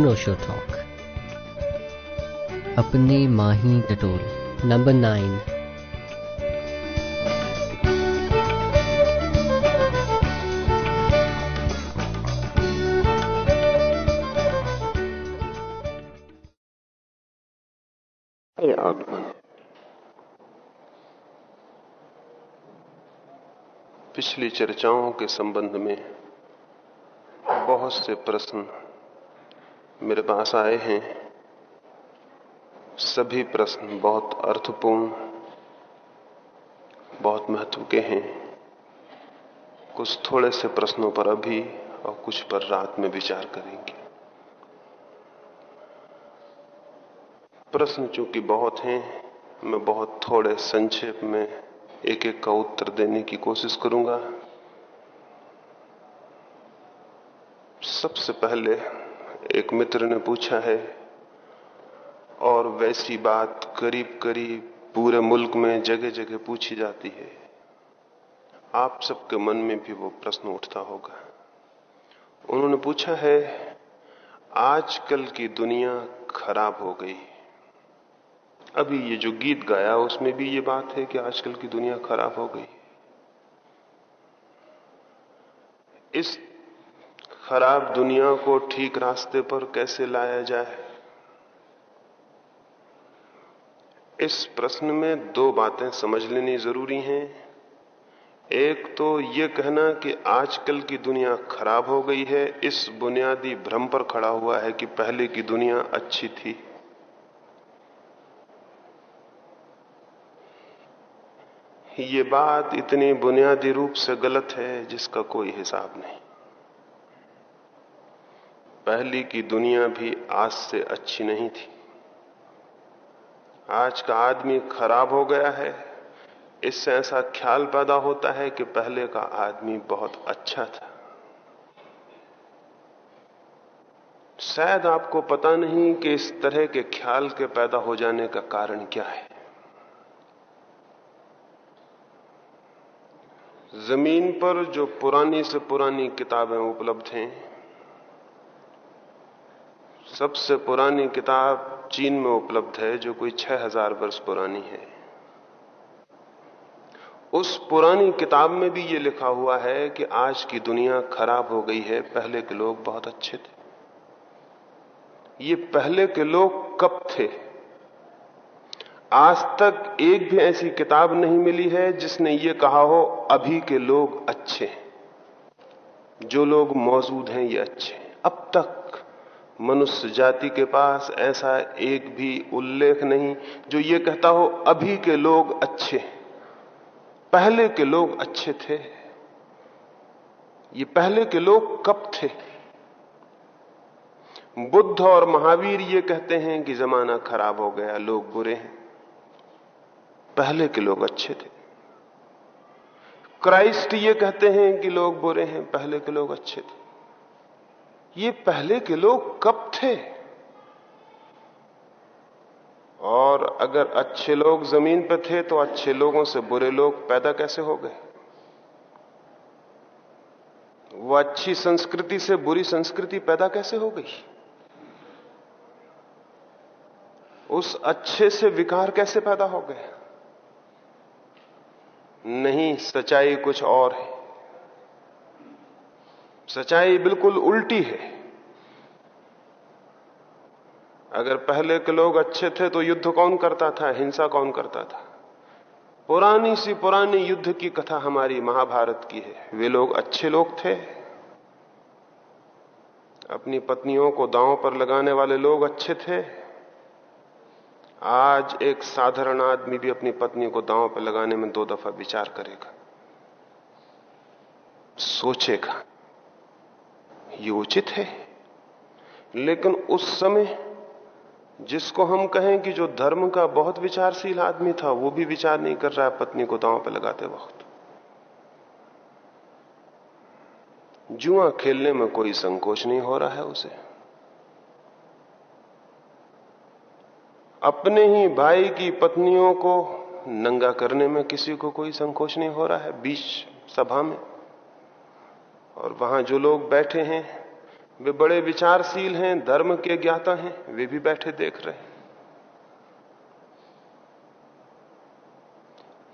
अनोशो talk अपने माही टटोल नंबर नाइन पिछली चर्चाओं के संबंध में बहुत से प्रश्न मेरे पास आए हैं। सभी प्रश्न बहुत अर्थपूर्ण, बहुत महत्व के हैं। कुछ थोड़े से प्रश्नों पर अभी और कुछ पर रात में विचार करेंगे। प्रश्न चूँकि बहुत हैं, मैं बहुत थोड़े संक्षेप में एक एक का उत्तर देने की कोशिश करूँगा। सबसे पहले एक मित्र ने पूछा है, और वैसी बात करीब करीब पूरे मुल्क में जगह जगह पूछी जाती है। आप सबके मन में भी वो प्रश्न उठता होगा। उन्होंने पूछा है, आजकल की दुनिया खराब हो गई। अभी ये जो गीत गाया, उसमें भी ये बात है कि आजकल की दुनिया खराब हो गई। इस खराब दुनिया को ठीक रास्ते पर कैसे लाया जाए? इस प्रश्न में दो बातें समझ लेनी ज़रूरी हैं। एक तो ये कहना कि आजकल की दुनिया खराब हो गई है, इस बुनियादी भ्रम पर खड़ा हुआ है कि पहले की दुनिया अच्छी थी। ये बात इतनी बुनियादी रूप से गलत है जिसका कोई हिसाब नहीं। पहली की दुनिया भी आज से अच्छी नहीं थी। आज का आदमी खराब हो गया है। इससे ऐसा ख्याल पैदा होता है कि पहले का आदमी बहुत अच्छा था। शायद आपको पता नहीं कि इस तरह के ख्याल के पैदा हो जाने का कारण क्या है। ज़मीन पर जो पुरानी से पुरानी किताबें उपलब्ध हैं सबसे पुरानी किताब चीन में उपलब्ध है, जो कोई छह हज़ार वर्ष पुरानी है। उस पुरानी किताब में भी ये लिखा हुआ है कि आज की दुनिया खराब हो गई है, पहले के लोग बहुत अच्छे थे। ये पहले के लोग कब थे? आज तक एक भी ऐसी किताब नहीं मिली है जिसने ये कहा हो, अभी के लोग अच्छे हैं। जो लोग मौजूद हैं, ये अच्छे अब तक मनुष्य जाति के पास ऐसा एक भी उल्लेख नहीं जो ये कहता हो, अभी के लोग अच्छे पहले के लोग अच्छे थे। ये पहले के लोग कब थे? बुद्ध और महावीर ये कहते हैं कि जमाना खराब हो गया, लोग बुरे हैं। पहले के लोग अच्छे थे। क्राइस्ट ये कहते हैं कि लोग बुरे हैं, पहले के लोग अच्छे थे। ये पहले के लोग कब थे? और अगर अच्छे लोग ज़मीन पर थे तो अच्छे लोगों से बुरे लोग पैदा कैसे हो गए? वो अच्छी संस्कृति से बुरी संस्कृति पैदा कैसे हो गई? उस अच्छे से विकार कैसे पैदा हो गए? नहीं, सच्चाई कुछ और है। सच्चाई बिल्कुल उल्टी है। अगर पहले के लोग अच्छे थे तो युद्ध कौन करता था? हिंसा कौन करता था? पुरानी सी पुरानी युद्ध की कथा हमारी महाभारत की है। वे लोग अच्छे लोग थे। अपनी पत्नियों को दांव पर लगाने वाले लोग अच्छे थे। आज एक साधारण आदमी भी अपनी पत्नी को दांव पर लगाने में दो दफ़ा विचार करेगा। सोचेगा। ये उचित है। लेकिन उस समय जिसको हम कहें कि जो धर्म का बहुत विचारशील आदमी था, वो भी विचार नहीं कर रहा है पत्नी को दांव पर लगाते वक्त। जुआ खेलने में कोई संकोच नहीं हो रहा है उसे। अपने ही भाई की पत्नियों को नंगा करने में किसी को कोई संकोच नहीं हो रहा है। बीच सभा में और वहाँ जो लोग बैठे हैं, वे बड़े विचारशील हैं, धर्म के ज्ञाता हैं, वे भी बैठे देख रहे हैं।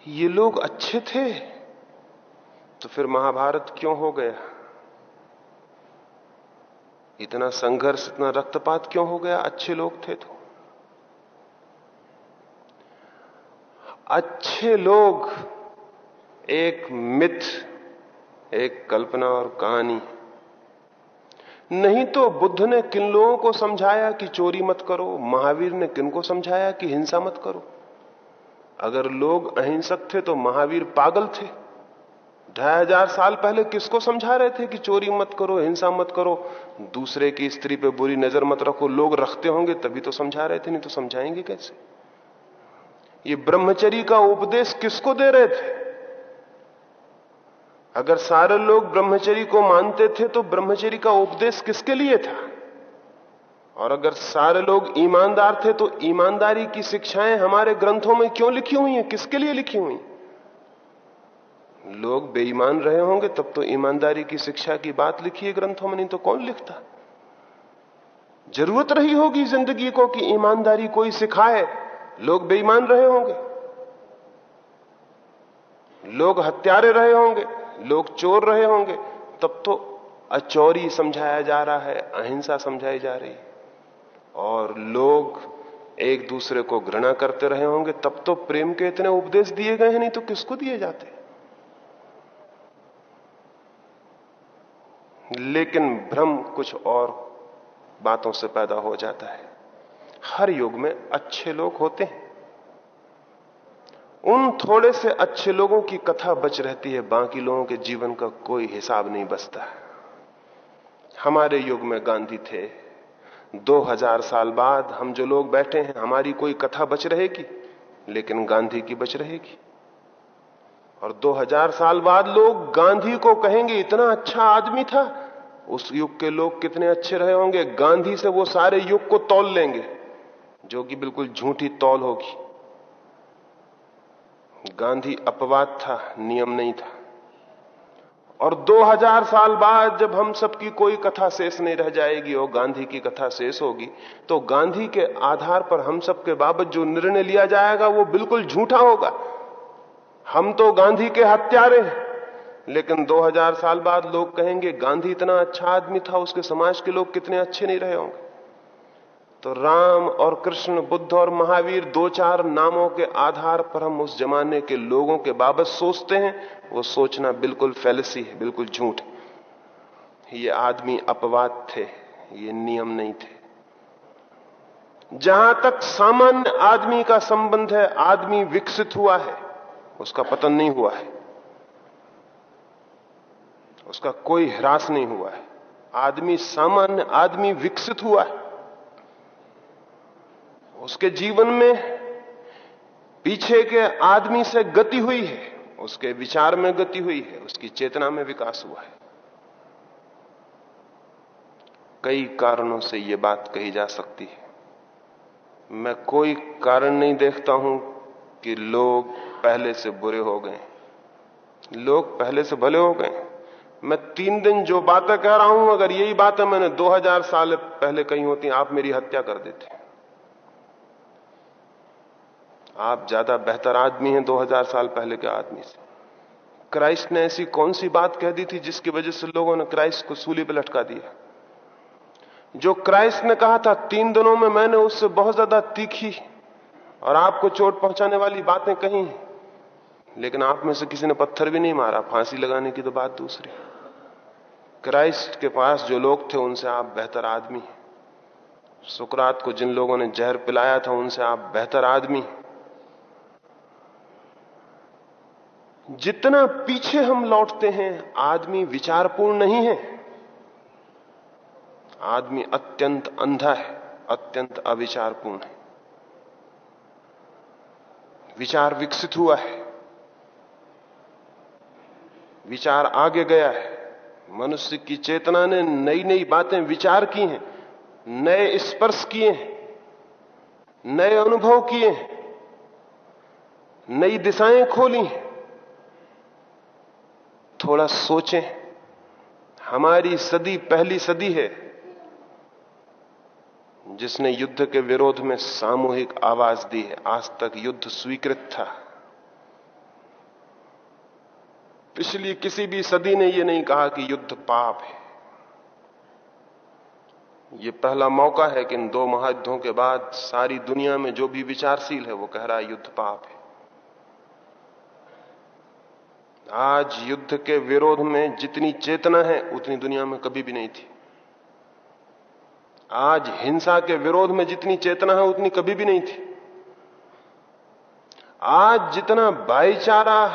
ये लोग अच्छे थे तो फिर महाभारत क्यों हो गया? इतना संघर्ष, इतना रक्तपात क्यों हो गया? अच्छे लोग थे तो। अच्छे लोग एक मिथ एक कल्पना और कहानी नहीं तो बुद्ध ने किन लोगों को समझाया कि चोरी मत करो? महावीर ने किन को समझाया कि हिंसा मत करो? अगर लोग अहिंसक थे तो महावीर पागल थे। ढाई हज़ार साल पहले किसको समझा रहे थे कि चोरी मत करो, हिंसा मत करो? दूसरे की स्त्री पे बुरी नज़र मत रखो। लोग रखते होंगे, तभी तो समझा रहे थे, नहीं तो समझाएँगे कैसे? ये ब्रह्मचरी का उपदेश किसको दे रहे थे? अगर सारे लोग ब्रह्मचरी को मानते थे तो ब्रह्मचरी का उपदेश किसके लिए था? और अगर सारे लोग ईमानदार थे तो ईमानदारी की शिक्षाएँ हमारे ग्रंथों में क्यों लिखी हुई हैं? किसके लिए लिखी हुई? लोग बेईमान रहे होंगे, तब तो ईमानदारी की शिक्षा की बात लिखी है ग्रंथों में, नहीं तो कौन लिखता? ज़रूरत रही होगी ज़िंदगी को कि ईमानदारी कोई सिखाए। लोग बेईमान रहे होंगे। लोग हत्यारे रहे होंगे। लोग चोर रहे होंगे, तब तो अचौरी समझाया जा रहा है, अहिंसा समझाई जा रही। और लोग एक दूसरे को घृणा करते रहे होंगे, तब तो प्रेम के इतने उपदेश दिए गए हैं, नहीं तो किसको दिए जाते? लेकिन भ्रम कुछ और बातों से पैदा हो जाता है। हर युग में अच्छे लोग होते हैं। उन थोड़े से अच्छे लोगों की कथा बच रहती है, बाकी लोगों के जीवन का कोई हिसाब नहीं बचता। हमारे युग में गांधी थे। 2000 साल बाद हम जो लोग बैठे हैं, हमारी कोई कथा बच रहेगी? लेकिन गांधी की बच रहेगी। और 2000 साल बाद लोग गांधी को कहेंगे, इतना अच्छा आदमी था। उस युग के लोग कितने अच्छे रहे होंगे। गांधी से वो सारे युग को तौल लेंगे, जो कि बिल्कुल झूठी तौल होगी। गांधी अपवाद था, नियम नहीं था। और 2000 साल बाद जब हम सबकी कोई कथा शेष नहीं रह जाएगी, और गांधी की कथा शेष होगी तो गांधी के आधार पर हम सबके बाबत जो निर्णय लिया जाएगा, वो बिल्कुल झूठा होगा। हम तो गांधी के हत्यारे हैं। लेकिन 2000 साल बाद लोग कहेंगे, गांधी इतना अच्छा आदमी था, उसके समाज के लोग कितने अच्छे नहीं रहे होंगे। तो राम और कृष्ण, बुद्ध और महावीर दो चार नामों के आधार पर हम उस जमाने के लोगों के बाबत सोचते हैं। वो सोचना बिल्कुल फैलसी है, बिल्कुल झूठ ये आदमी अपवाद थे, ये नियम नहीं थे। जहाँ तक सामान्य आदमी का संबंध है, आदमी विकसित हुआ है, उसका पतन नहीं हुआ है। उसका कोई ह्रास नहीं हुआ है। आदमी, सामान्य आदमी विकसित हुआ है। उसके जीवन में पीछे के आदमी से गति हुई है, उसके विचार में गति हुई है, उसकी चेतना में विकास हुआ है। कई कारणों से यह बात कही जा सकती है। मैं कोई कारण नहीं देखता हूँ कि लोग पहले से बुरे हो गए। लोग पहले से भले हो गए। मैं तीन दिन जो बातें कह रहा हूँ, अगर यही बातें मैंने 2000 साल पहले कही होती, आप मेरी हत्या कर देते। आप ज़्यादा बेहतर आदमी हैं 2000 साल पहले के आदमी से। क्राइस्ट ने ऐसी कौन सी बात कह दी थी जिसकी वजह से लोगों ने क्राइस्ट को सूली पर लटका दिया? जो क्राइस्ट ने कहा था, तीन दिनों में मैंने उससे बहुत ज़्यादा तीखी और आपको चोट पहुँचाने वाली बातें कही लेकिन आप में से किसी ने पत्थर भी नहीं मारा, फांसी लगाने की तो बात दूसरी। क्राइस्ट के पास जो लोग थे, उनसे आप बेहतर आदमी सुकरात को जिन लोगों ने जहर पिलाया था, उनसे आप बेहतर आदमी जितना पीछे हम लौटते हैं, आदमी विचारपूर्ण नहीं है। आदमी अत्यंत अंधा है, अत्यंत अविचारपूर्ण है। विचार विकसित हुआ है। विचार आगे गया है। मनुष्य की चेतना ने नई नई बातें विचार की हैं, नए स्पर्श किए हैं, नए अनुभव किए हैं, नई दिशाएँ खोली हैं। थोड़ा सोचें, हमारी सदी पहली सदी है, जिसने युद्ध के विरोध में सामूहिक आवाज़ दी है। आज तक युद्ध स्वीकृत था। पिछली किसी भी सदी ने यह नहीं कहा कि युद्ध पाप है। यह पहला मौका है कि इन दो महायुद्धों के बाद सारी दुनिया में जो भी विचारशील है, वो कह रहा है, युद्ध पाप है। आज युद्ध के विरोध में जितनी चेतना है, उतनी दुनिया में कभी भी नहीं थी। आज हिंसा के विरोध में जितनी चेतना है, उतनी कभी भी नहीं थी। आज जितना भाईचारा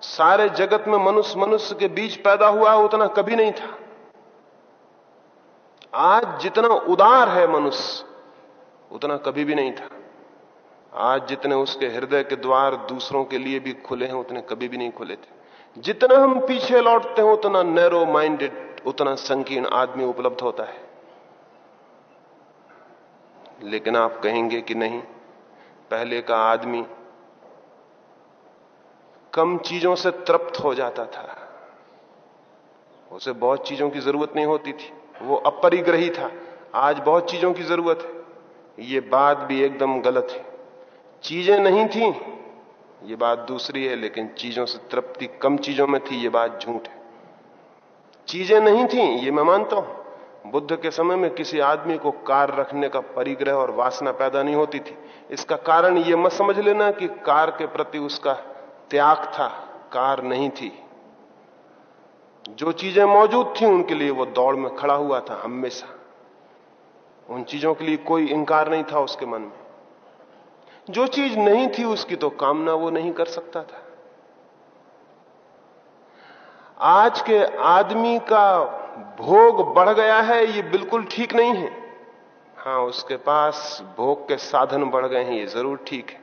सारे जगत में मनुष्य मनुष्य के बीच पैदा हुआ है उतना कभी नहीं था। आज जितना उदार है मनुष्य, उतना कभी भी नहीं था। आज जितने उसके हृदय के द्वार दूसरों के लिए भी खुले हैं, उतने कभी भी नहीं खुले थे। जितना हम पीछे लौटते हैं, उतना नैरो माइंडेड उतना संकीर्ण आदमी उपलब्ध होता है। लेकिन आप कहेंगे कि नहीं, पहले का आदमी कम चीज़ों से तृप्त हो जाता था। उसे बहुत चीज़ों की ज़रूरत नहीं होती थी। वो अपरिग्रही था। आज बहुत चीज़ों की ज़रूरत है। ये बात भी एकदम गलत है। चीज़ें नहीं थी। ये बात दूसरी है, लेकिन चीज़ों से तृप्ति कम चीज़ों में थी, ये बात झूठ है। चीज़ें नहीं थी, ये मैं मानता हूँ। बुद्ध के समय में किसी आदमी को कार रखने का परिग्रह और वासना पैदा नहीं होती थी। इसका कारण ये मत समझ लेना कि कार के प्रति उसका त्याग था, कार नहीं थी। जो चीज़ें मौजूद थी, उनके लिए वो दौड़ में खड़ा हुआ था, हमेशा। उन चीज़ों के लिए कोई इंकार नहीं था उसके मन में। जो चीज़ नहीं थी उसकी तो कामना वो नहीं कर सकता था। आज के आदमी का भोग बढ़ गया है, ये बिल्कुल ठीक नहीं है। हाँ, उसके पास भोग के साधन बढ़ गए हैं, ये ज़रूर ठीक है।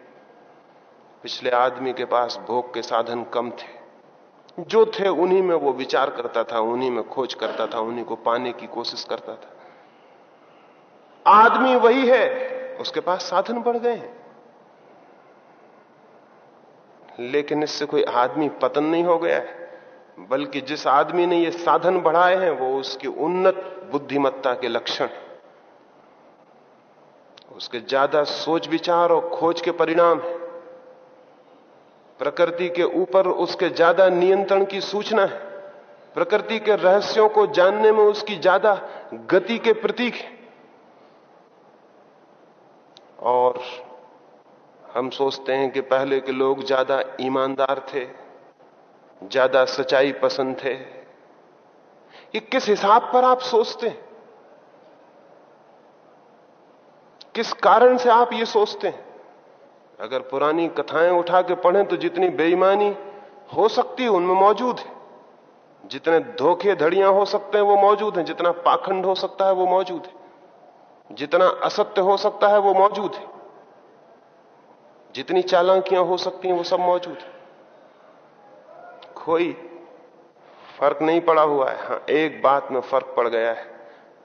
पिछले आदमी के पास भोग के साधन कम थे। जो थे उन्हीं में वो विचार करता था, उन्हीं में खोज करता था, उन्हीं को पाने की कोशिश करता था। आदमी वही है, उसके पास साधन बढ़ गए हैं। लेकिन इससे कोई आदमी पतन नहीं हो गया है, बल्कि जिस आदमी ने ये साधन बढ़ाए हैं, वो उसकी उन्नत बुद्धिमत्ता के लक्षण उसके ज़्यादा सोच विचार और खोज के परिणाम है। प्रकृति के ऊपर उसके ज़्यादा नियंत्रण की सूचना है। प्रकृति के रहस्यों को जानने में उसकी ज़्यादा गति के प्रतीक है। और हम सोचते हैं कि पहले के लोग ज़्यादा ईमानदार थे, ज़्यादा सच्चाई पसंद थे। ये किस हिसाब पर आप सोचते हैं? किस कारण से आप ये सोचते हैं? अगर पुरानी कथाएँ उठा के पढ़ें तो जितनी बेईमानी हो सकती है, उनमें मौजूद है। जितने धोखे धड़ियाँ हो सकते हैं, वो मौजूद हैं। जितना पाखंड हो सकता है, वो मौजूद है। जितना असत्य हो सकता है, वो मौजूद है। जितनी चालाकियाँ हो सकती हैं, वो सब मौजूद है। कोई फ़र्क नहीं पड़ा हुआ है। हाँ एक बात में फ़र्क पड़ गया है।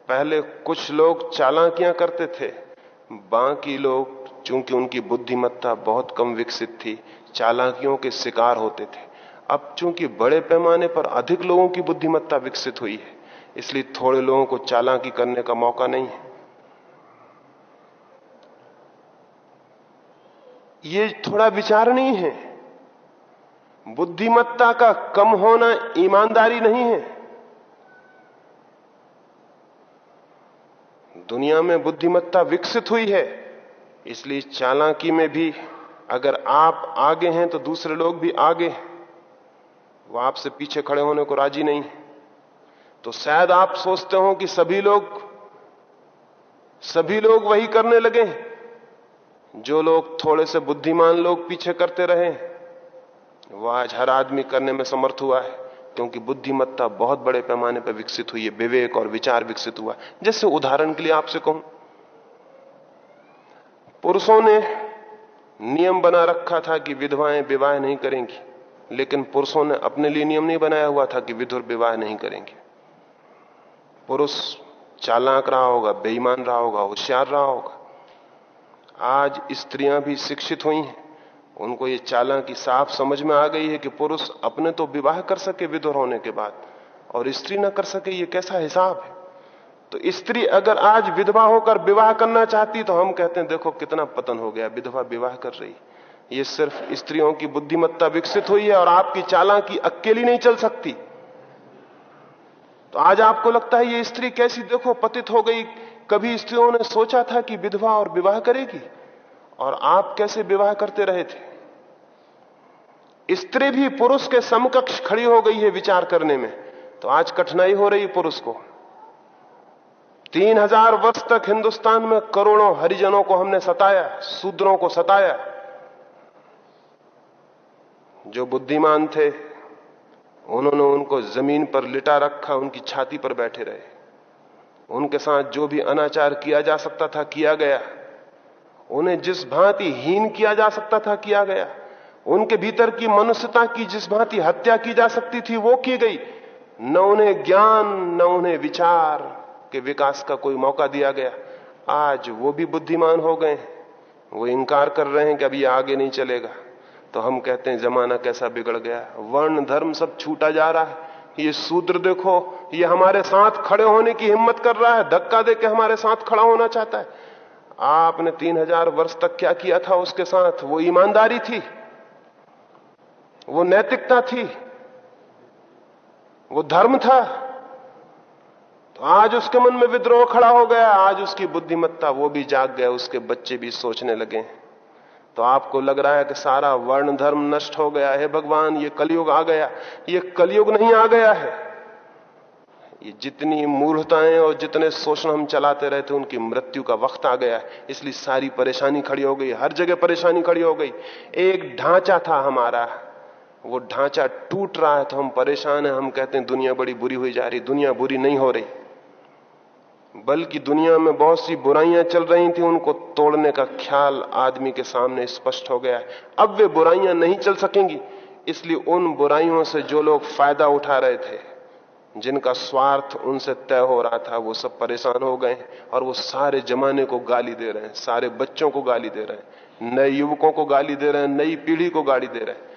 पहले कुछ लोग चालाकियाँ करते थे, बाकी लोग, चूँकि उनकी बुद्धिमत्ता बहुत कम विकसित थी, चालाकियों के शिकार होते थे। अब चूँकि बड़े पैमाने पर अधिक लोगों की बुद्धिमत्ता विकसित हुई है, इसलिए थोड़े लोगों को चालाकी करने का मौका नहीं है। ये थोड़ा विचार नहीं है। बुद्धिमत्ता का कम होना ईमानदारी नहीं है। दुनिया में बुद्धिमत्ता विकसित हुई है, इसलिए चालाकी में भी अगर आप आगे हैं तो दूसरे लोग भी आगे हैं। वो आपसे पीछे खड़े होने को राज़ी नहीं है। तो शायद आप सोचते हो कि सभी लोग सभी लोग वही करने लगे जो लोग थोड़े से बुद्धिमान लोग पीछे करते रहे वो आज हर आदमी करने में समर्थ हुआ है, क्योंकि बुद्धिमत्ता बहुत बड़े पैमाने पर विकसित हुई है, विवेक और विचार विकसित हुआ जैसे उदाहरण के लिए आपसे कहूँ, पुरुषों ने नियम बना रखा था कि विधवाएँ विवाह नहीं करेंगी, लेकिन पुरुषों ने अपने लिए नियम नहीं बनाया हुआ था कि विधुर विवाह नहीं करेंगे। पुरुष चालाक रहा होगा, बेईमान रहा होगा, होशियार रहा होगा आज स्त्रियाँ भी शिक्षित हुई हैं। उनको ये चाला की साफ़ समझ में आ गई है कि पुरुष अपने तो विवाह कर सके विधुर होने के बाद, और स्त्री ना कर सके, ये कैसा हिसाब है? तो स्त्री अगर आज विधवा होकर विवाह करना चाहती तो हम कहते हैं, देखो कितना पतन हो गया, विधवा विवाह कर रही। ये सिर्फ़ स्त्रियों की बुद्धिमत्ता विकसित हुई है, और आपकी चाला की अकेली नहीं चल सकती। तो आज आपको लगता है, ये स्त्री कैसी, देखो, पतित हो गई कभी स्त्रियों ने सोचा था कि विधवा और विवाह करेगी? और आप कैसे विवाह करते रहे थे? स्त्री भी पुरुष के समकक्ष खड़ी हो गई है विचार करने में। तो आज कठिनाई हो रही पुरुष को। तीन हज़ार वर्ष तक हिंदुस्तान में करोड़ों हरिजनों को हमने सताया, शूद्रों को सताया। जो बुद्धिमान थे, उन्होंने उनको ज़मीन पर लिटा रखा, उनकी छाती पर बैठे रहे। उनके साथ जो भी अनाचार किया जा सकता था किया गया। उन्हें जिस भांति हीन किया जा सकता था किया गया। उनके भीतर की मनुष्यता की जिस भांति हत्या की जा सकती थी, वो की गई। न उन्हें ज्ञान, न उन्हें विचार के विकास का कोई मौका दिया गया। आज वो भी बुद्धिमान हो गए वो इंकार कर रहे हैं कि ये आगे नहीं चलेगा। तो हम कहते हैं, जमाना कैसा बिगड़ गया। वर्ण, धर्म सब छूटा जा रहा है। ये सूत्र देखो, ये हमारे साथ खड़े होने की हिम्मत कर रहा है, धक्का दे के हमारे साथ खड़ा होना चाहता है। आपने तीन हज़ार वर्ष तक क्या किया था उसके साथ? वो ईमानदारी थी, वो नैतिकता थी, वो धर्म था। तो आज उसके मन में विद्रोह खड़ा हो गया, आज उसकी बुद्धिमत्ता वो भी जाग गया, उसके बच्चे भी सोचने लगे। तो आपको लग रहा है कि सारा वर्ण धर्म नष्ट हो गया है। भगवान, ये कलयुग आ गया। ये कलयुग नहीं आ गया है। ये जितनी मूर्ताएँ और जितने शोषण हम चलाते रहे थे उनकी मृत्यु का वक्त आ गया है। इसलिए सारी परेशानी खड़ी हो गई। हर जगह परेशानी खड़ी हो गई। एक ढांचा था हमारा। वो ढांचा टूट रहा है तो हम परेशान हैं। हम कहते हैं, दुनिया बड़ी बुरी हुई जा रही दुनिया बुरी नहीं हो रही। बल्कि दुनिया में बहुत सी बुराइयाँ चल रही थी, उनको तोड़ने का ख्याल आदमी के सामने स्पष्ट हो गया है। अब वे बुराइयाँ नहीं चल सकेंगी, इसलिए उन बुराइयों से जो लोग फ़ायदा उठा रहे थे, जिनका स्वार्थ उनसे तय हो रहा था, वो सब परेशान हो गए और वो सारे जमाने को गाली दे रहे हैं, सारे बच्चों को गाली दे रहे हैं, नए युवकों को गाली दे रहे हैं, नई पीढ़ी को गाली दे रहे हैं।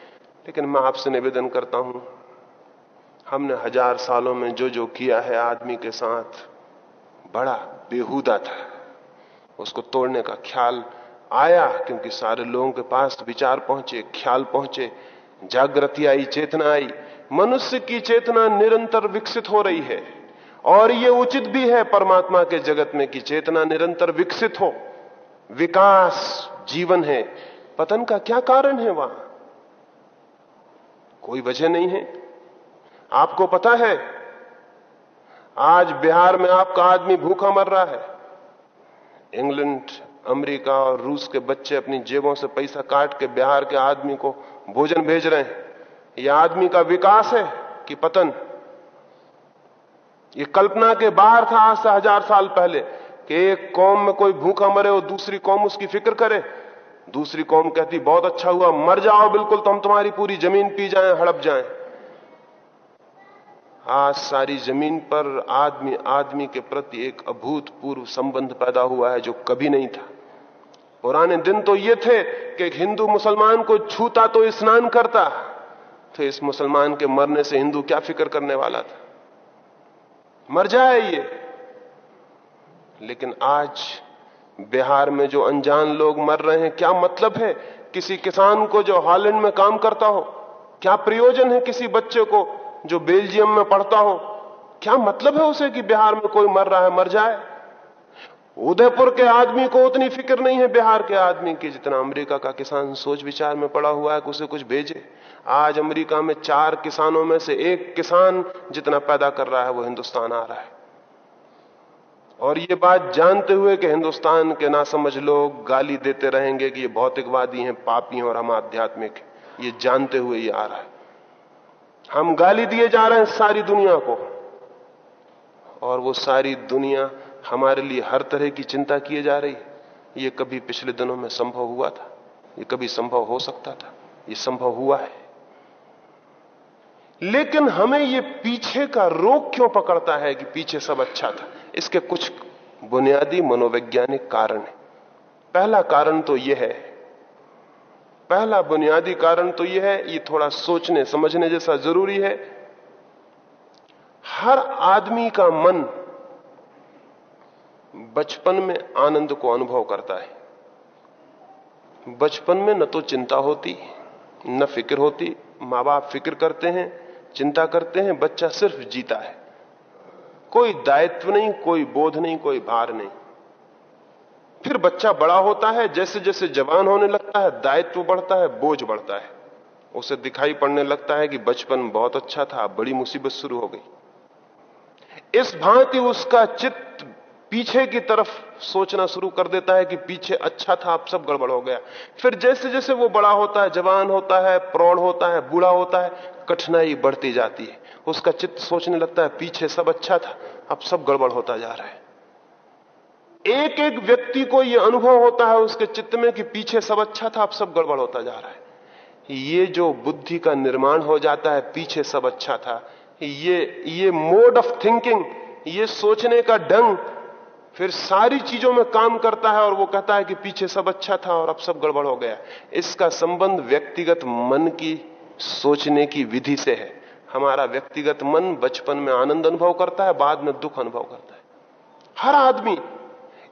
लेकिन मैं आपसे निवेदन करता हूँ, हमने हज़ार सालों में जो जो किया है आदमी के साथ बड़ा बेहुदा था। उसको तोड़ने का ख्याल आया, क्योंकि सारे लोगों के पास विचार पहुँचे, ख्याल पहुँचे, जागृति आई, चेतना आई। मनुष्य की चेतना निरंतर विकसित हो रही है। और ये उचित भी है परमात्मा के जगत में कि चेतना निरंतर विकसित हो। विकास, जीवन है। पतन का क्या कारण है वहाँ? कोई वजह नहीं है। आपको पता है आज बिहार में आपका आदमी भूखा मर रहा है। इंग्लैंड, अमेरिका और रूस के बच्चे अपनी जेबों से पैसा काट के बिहार के आदमी को भोजन भेज रहे हैं। यह आदमी का विकास है कि पतन। ये कल्पना के बाहर था आज से हज़ार साल पहले कि एक कौम में कोई भूखा मरे और दूसरी कौम उसकी फ़िक्र करे। दूसरी कौम कहती, बहुत अच्छा हुआ, मर जाओ, बिल्कुल तो हम तुम्हारी पूरी ज़मीन पी जाएँ, हड़प जाएँ। आज सारी ज़मीन पर आदमी आदमी के प्रति एक अभूतपूर्व संबंध पैदा हुआ है जो कभी नहीं था। पुराने दिन तो ये थे कि हिंदू मुसलमान को छूता तो स्नान करता तो इस मुसलमान के मरने से हिंदू क्या फ़िक्र करने वाला था? मर जाए ये। लेकिन आज बिहार में जो अनजान लोग मर रहे हैं, क्या मतलब है? किसी किसान को जो हॉलैंड में काम करता हो, क्या प्रयोजन है किसी बच्चे को? जो बेल्जियम में पढ़ता हो, क्या मतलब है उसे कि बिहार में कोई मर रहा है, मर जाए? उदयपुर के आदमी को उतनी फ़िक्र नहीं है, बिहार के आदमी की जितना अमेरिका का किसान सोच विचार में पड़ा हुआ है कि उसे कुछ भेजे। आज अमेरिका में चार किसानों में से एक किसान जितना पैदा कर रहा है, वो हिंदुस्तान आ रहा है। और ये बात जानते हुए कि हिंदुस्तान के ना समझ लोग गाली देते रहेंगे कि ये भौतिकवादी हैं, पापी हैं और हम आध्यात्मिक ये जानते हुए ये आ रहा है। हम गाली दिए जा रहे हैं सारी दुनिया को। और वो सारी दुनिया हमारे लिए हर तरह की चिंता किए जा रही है। ये कभी पिछले दिनों में संभव हुआ था? ये कभी संभव हो सकता था? ये संभव हुआ है। लेकिन हमें ये पीछे का रोग क्यों पकड़ता है कि पीछे सब अच्छा था? इसके कुछ बुनियादी मनोवैज्ञानिक कारण है। पहला कारण तो यह है पहला बुनियादी कारण तो यह है, ये थोड़ा सोचने, समझने जैसा ज़रूरी है। हर आदमी का मन बचपन में आनंद को अनुभव करता है। बचपन में न तो चिंता होती, न फ़िक्र होती। माँ बाप फ़िक्र करते हैं, चिंता करते हैं, बच्चा सिर्फ़ जीता है। कोई दायित्व नहीं, कोई बोध नहीं, कोई भार नहीं। फिर बच्चा बड़ा होता है जैसे जैसे जवान होने लगता है, दायित्व बढ़ता है, बोझ बढ़ता है। उसे दिखाई पड़ने लगता है कि बचपन बहुत अच्छा था बड़ी मुसीबत शुरू हो गई। इस भांति उसका चित्त पीछे की तरफ़ सोचना शुरू कर देता है कि पीछे अच्छा था, अब सब गड़बड़ हो गया। फिर जैसे जैसे वो बड़ा होता है, जवान होता है, प्रौढ़ होता है, बूढ़ा होता है, कठिनाई बढ़ती जाती है। उसका चित्त सोचने लगता है, पीछे सब अच्छा था, अब सब गड़बड़ होता जा रहा है। एक एक व्यक्ति को यह अनुभव होता है उसके चित्त में कि पीछे सब अच्छा था, अब सब गड़बड़ होता जा रहा है। ये जो बुद्धि का निर्माण हो जाता है, पीछे सब अच्छा था। ये ये मोड ऑफ़ थिंकिंग ये सोचने का ढंग फिर सारी चीज़ों में काम करता है और वो कहता है कि पीछे सब अच्छा था और अब सब गड़बड़ हो गया। इसका संबंध व्यक्तिगत मन की सोचने की विधि से है। हमारा व्यक्तिगत मन बचपन में आनंद अनुभव करता है, बाद में दुख अनुभव करता है। हर आदमी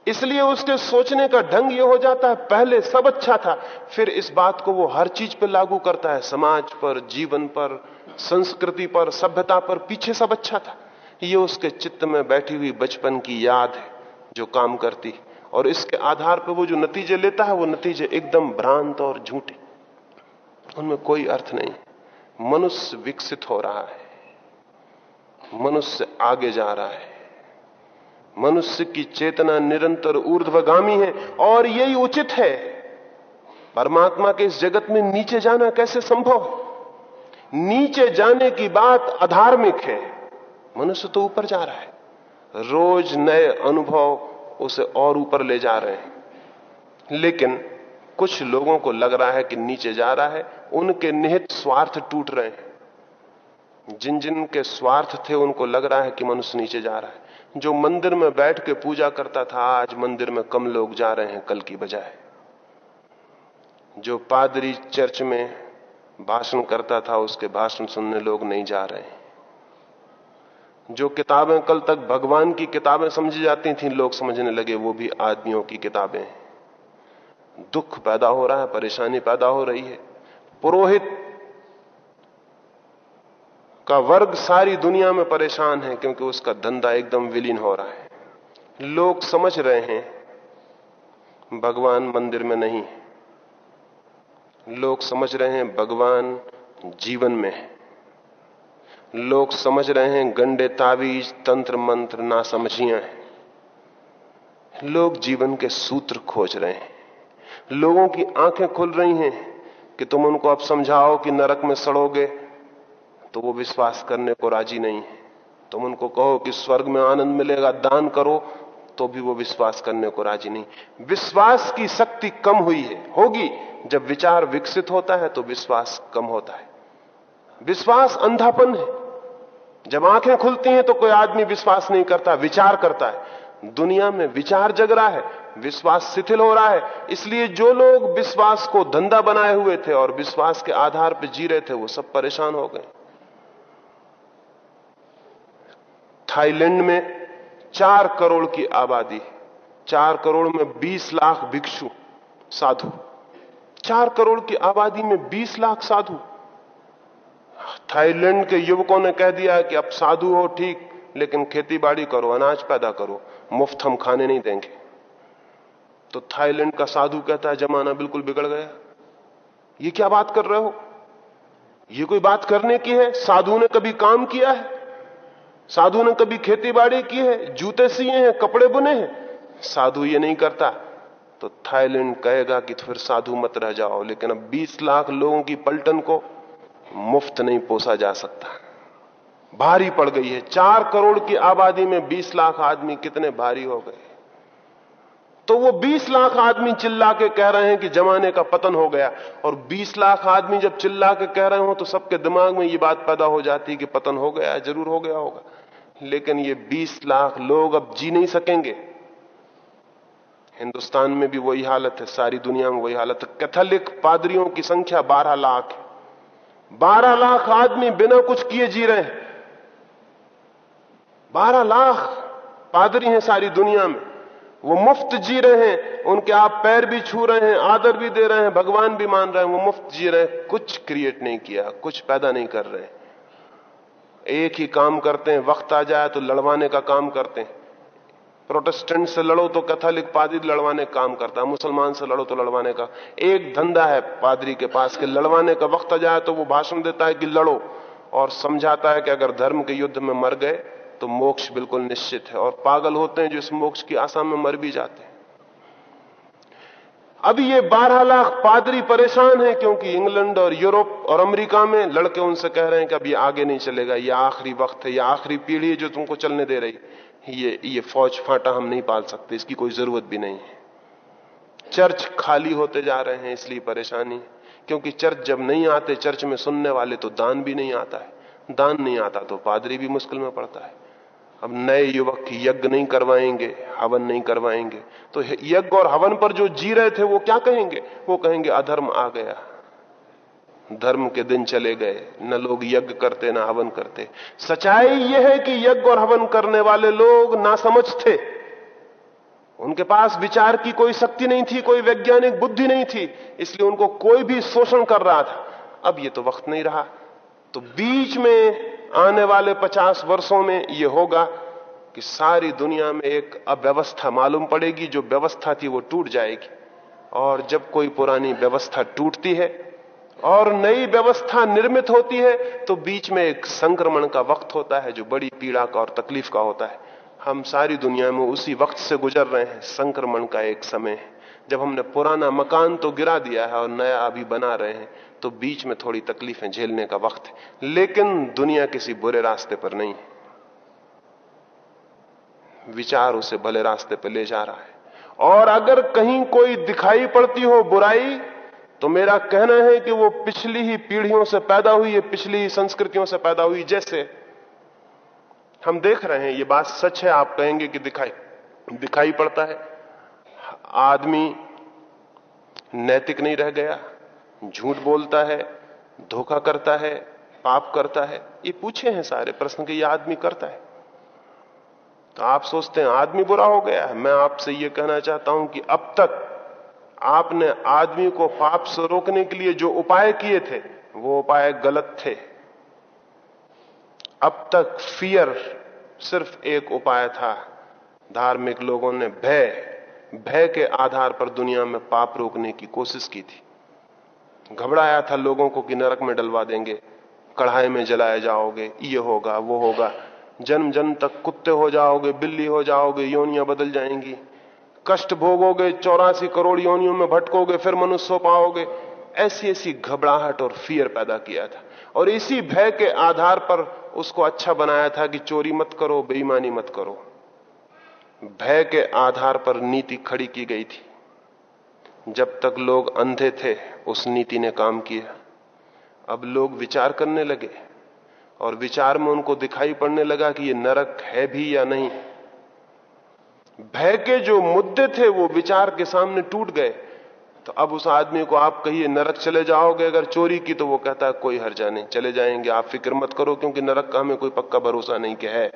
इसलिए उसके सोचने का ढंग यह हो जाता है, पहले सब अच्छा था, फिर इस बात को वो हर चीज़ पर लागू करता है, समाज पर, जीवन पर, संस्कृति पर, सभ्यता पर, पीछे सब अच्छा था। ये उसके चित्त में बैठी हुई बचपन की याद है, जो काम करती और इसके आधार पर वो जो नतीजे लेता है, वो नतीजे एकदम भ्रांत और झूठे। उनमें कोई अर्थ नहीं। मनुष्य विकसित हो रहा है। मनुष्य आगे जा रहा है। मनुष्य की चेतना निरंतर ऊर्ध्वगामी है और यही उचित है। परमात्मा के इस जगत में नीचे जाना कैसे संभव नीचे जाने की बात अधार्मिक है। मनुष्य तो ऊपर जा रहा है। रोज नए अनुभव उसे और ऊपर ले जा रहे हैं। लेकिन कुछ लोगों को लग रहा है कि नीचे जा रहा है, उनके निहित स्वार्थ टूट रहे हैं। जिन जिन के स्वार्थ थे, उनको लग रहा है कि मनुष्य नीचे जा रहा है। जो मंदिर में बैठ के पूजा करता था, आज मंदिर में कम लोग जा रहे हैं कल की बजाय। जो पादरी चर्च में भाषण करता था, उसके भाषण सुनने लोग नहीं जा रहे हैं। जो किताबें कल तक भगवान की किताबें समझी जाती थी, लोग समझने लगे, वो भी आदमियों की किताबें दुख पैदा हो रहा है, परेशानी पैदा हो रही है। पुरोहित का वर्ग सारी दुनिया में परेशान है क्योंकि उसका धंधा एकदम विलीन हो रहा है। लोग समझ रहे हैं, भगवान मंदिर में नहीं लोग समझ रहे हैं भगवान जीवन में है। लोग समझ रहे हैं गंडे, तावीज, तंत्र, मंत्र ना समझिया हैं। लोग जीवन के सूत्र खोज रहे हैं। लोगों की आँखें खुल रही हैं कि तुम उनको अब समझाओ कि नरक में सड़ोगे। तो वो विश्वास करने को राज़ी नहीं है। तुम उनको कहो कि स्वर्ग में आनंद मिलेगा, दान करो तो भी वो विश्वास करने को राज़ी नहीं। विश्वास की शक्ति कम हुई है, होगी। जब विचार विकसित होता है तो विश्वास कम होता है। विश्वास अंधापन है। जब आँखें खुलती हैं तो कोई आदमी विश्वास नहीं करता, विचार करता है। दुनिया में विचार जग रहा है, विश्वास शिथिल हो रहा है। इसलिए जो लोग विश्वास को धंधा बनाए हुए थे और विश्वास के आधार पर जी रहे थे, वो सब परेशान हो गए। थाईलैंड में चार करोड़ की आबादी चार करोड़ में बीस लाख भिक्षु साधु। चार करोड़ की आबादी में बीस लाख साधु। थाईलैंड के युवकों ने कह दिया कि अब साधु हो ठीक, लेकिन खेती बाड़ी करो, अनाज पैदा करो, मुफ़्त हम खाने नहीं देंगे। तो थाईलैंड का साधु कहता है, जमाना बिल्कुल बिगड़ गया। ये क्या बात कर रहे हो? ये कोई बात करने की है? साधु ने कभी काम किया है? साधु ने कभी खेती बाड़ी की है, जूते सिए हैं, कपड़े बुने हैं? साधु ये नहीं करता। तो थाईलैंड कहेगा कि फिर साधु मत रह जाओ, लेकिन अब 20 लाख लोगों की पलटन को मुफ़्त नहीं पोसा जा सकता। भारी पड़ गई है। चार करोड़ की आबादी में 20 लाख आदमी कितने भारी हो गए। तो वो 20 लाख आदमी चिल्ला के कह रहे हैं कि जमाने का पतन हो गया, और 20 लाख आदमी जब चिल्ला के कह रहे हो तो सबके दिमाग में ये बात पैदा हो जाती है कि पतन हो गया, ज़रूर हो गया होगा। लेकिन ये 20 लाख लोग अब जी नहीं सकेंगे। हिंदुस्तान में भी वही हालत है, सारी दुनिया में वही हालत है। कैथोलिक पादरियों की संख्या 12 लाख है। बारह लाख आदमी बिना कुछ किए जी रहे हैं। बारह लाख पादरी हैं सारी दुनिया में। वो मुफ़्त जी रहे हैं, उनके आप पैर भी छू रहे हैं, आदर भी दे रहे हैं, भगवान भी मान रहे हैं, वो मुफ़्त जी रहे हैं। कुछ क्रिएट नहीं किया, कुछ पैदा नहीं कर रहे एक ही काम करते हैं, वक्त आ जाए तो लड़वाने का काम करते हैं। प्रोटेस्टेंट से लड़ो तो कैथोलिक पादरी लड़वाने का काम करता है, मुसलमान से लड़ो तो लड़वाने का। एक धंधा है पादरी के पास कि लड़वाने का वक्त आ जाए तो वो भाषण देता है कि लड़ो, और समझाता है कि अगर धर्म के युद्ध में मर गए तो मोक्ष बिल्कुल निश्चित है, और पागल होते हैं जो इस मोक्ष की आशा में मर भी जाते हैं। अभी ये बारह लाख पादरी परेशान हैं क्योंकि इंग्लैंड और यूरोप और अमेरिका में लड़के उनसे कह रहे हैं कि अभी आगे नहीं चलेगा। ये आखिरी वक्त है, ये आखिरी पीढ़ी है जो तुमको चलने दे रही। ये ये फौज फाटा हम नहीं पाल सकते, इसकी कोई ज़रूरत भी नहीं है। चर्च खाली होते जा रहे हैं इसलिए परेशानी, क्योंकि चर्च जब नहीं आते, चर्च में सुनने वाले तो दान भी नहीं आता है। दान नहीं आता तो पादरी भी मुश्किल में पड़ता है। अब नए युवक यज्ञ नहीं करवाएँगे, हवन नहीं करवाएँगे। तो यज्ञ और हवन पर जो जी रहे थे, वो क्या कहेंगे? वो कहेंगे, अधर्म आ गया। धर्म के दिन चले गए। न लोग यज्ञ करते, न हवन करते। सच्चाई यह है कि यज्ञ और हवन करने वाले लोग ना समझ थे। उनके पास विचार की कोई शक्ति नहीं थी, कोई वैज्ञानिक बुद्धि नहीं थी, इसलिए उनको कोई भी शोषण कर रहा था। अब ये तो वक्त नहीं रहा। तो बीच में आने वाले पचास वर्षों में यह होगा कि सारी दुनिया में एक अव्यवस्था मालूम पड़ेगी, जो व्यवस्था थी वो टूट जाएगी। और जब कोई पुरानी व्यवस्था टूटती है और नई व्यवस्था निर्मित होती है तो बीच में एक संक्रमण का वक्त होता है, जो बड़ी पीड़ा का और तकलीफ़ का होता है। हम सारी दुनिया में उसी वक्त से गुजर रहे हैं, संक्रमण का एक समय है। जब हमने पुराना मकान तो गिरा दिया है और नया अभी बना रहे हैं तो बीच में थोड़ी तकलीफें झेलने का वक्त है। लेकिन दुनिया किसी बुरे रास्ते पर नहीं है। विचार उसे भले रास्ते पर ले जा रहा है। और अगर कहीं कोई दिखाई पड़ती हो बुराई तो मेरा कहना है कि वो पिछली ही पीढ़ियों से पैदा हुई है पिछली ही संस्कृतियों से पैदा हुई, जैसे हम देख रहे हैं, ये बात सच है, आप कहेंगे कि दिखाई दिखाई पड़ता है। आदमी नैतिक नहीं रह गया। झूठ बोलता है, धोखा करता है, पाप करता है, ये पूछे हैं सारे प्रश्न के, ये आदमी करता है। तो आप सोचते हैं, आदमी बुरा हो गया है। मैं आपसे ये कहना चाहता हूँ कि अब तक आपने आदमी को पाप से रोकने के लिए जो उपाय किए थे, वो उपाय गलत थे। अब तक फियर सिर्फ़ एक उपाय था। धार्मिक लोगों ने भय भय के आधार पर दुनिया में पाप रोकने की कोशिश की थी। घबराया था लोगों को कि नरक में डलवा देंगे, कढ़ाई में जलाए जाओगे, ये होगा, वो होगा। जन्म जन्म तक कुत्ते हो जाओगे, बिल्ली हो जाओगे, योनियाँ बदल जाएँगी। कष्ट भोगोगे, चौरासी करोड़ योनियों में भटकोगे, फिर मनुष्य हो पाओगे। ऐसी ऐसी घबराहट और फियर पैदा किया था। और इसी भय के आधार पर उसको अच्छा बनाया था कि चोरी मत करो, बेईमानी मत करो। भय के आधार पर नीति खड़ी की गई थी। जब तक लोग अंधे थे, उस नीति ने काम किया। अब लोग विचार करने लगे और विचार में उनको दिखाई पड़ने लगा कि ये नरक है भी या नहीं। भय के जो मुद्दे थे, वो विचार के सामने टूट गए। तो अब उस आदमी को आप कहिए, नरक चले जाओगे? अगर चोरी की तो वो कहता है, कोई हर्जा नहीं, चले जाएँगे। आप फ़िक्र मत करो, क्योंकि नरक का हमें कोई पक्का भरोसा नहीं कि है।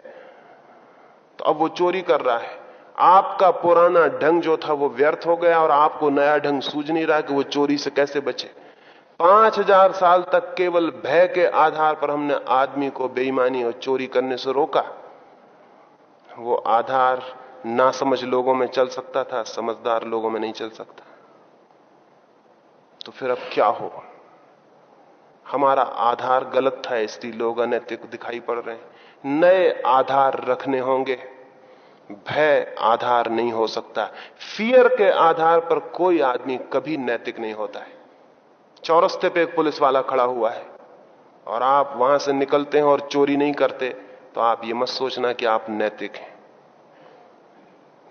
तो अब वो चोरी कर रहा है। आपका पुराना ढंग जो था वो व्यर्थ हो गया और आपको नया ढंग सूझ नहीं रहा कि वो चोरी से कैसे बचे। पाँच हज़ार साल तक केवल भय के आधार पर हमने आदमी को बेईमानी और चोरी करने से रोका। वो आधार ना समझ लोगों में चल सकता था, समझदार लोगों में नहीं चल सकता। तो फिर अब क्या हो हमारा आधार गलत था, इसलिए लोग अनैतिक दिखाई पड़ रहे हैं। नए आधार रखने होंगे। भय आधार नहीं हो सकता। फियर के आधार पर कोई आदमी कभी नैतिक नहीं होता है। चौरस्ते पे एक पुलिस वाला खड़ा हुआ है और आप वहाँ से निकलते हैं और चोरी नहीं करते तो आप ये मत सोचना कि आप नैतिक हैं।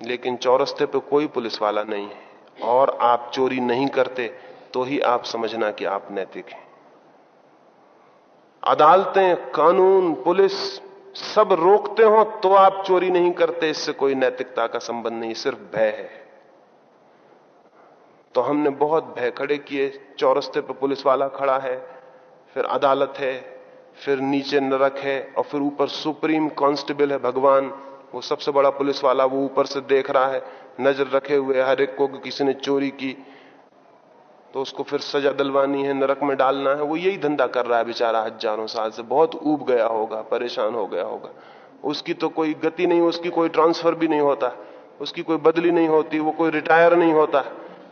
लेकिन चौरस्ते पे कोई पुलिस वाला नहीं है और आप चोरी नहीं करते तो ही आप समझना कि आप नैतिक हैं। अदालतें, कानून, पुलिस सब रोकते हो तो आप चोरी नहीं करते, इससे कोई नैतिकता का संबंध नहीं, सिर्फ़ भय है। तो हमने बहुत भय खड़े किए, चौरस्ते पर पुलिस वाला खड़ा है, फिर अदालत है, फिर नीचे नरक है, और फिर ऊपर सुप्रीम कांस्टेबल है भगवान, वो सबसे बड़ा पुलिस वाला वो ऊपर से देख रहा है, नज़र रखे हुए हर एक को किसी ने चोरी की। तो उसको फिर सजा दिलवानी है, नरक में डालना है, वो यही धंधा कर रहा है बेचारा हज़ारों साल से। बहुत ऊब गया होगा, परेशान हो गया होगा। उसकी तो कोई गति नहीं, उसकी कोई ट्रांसफ़र भी नहीं होता। उसकी कोई बदली नहीं होती, वो कोई रिटायर नहीं होता।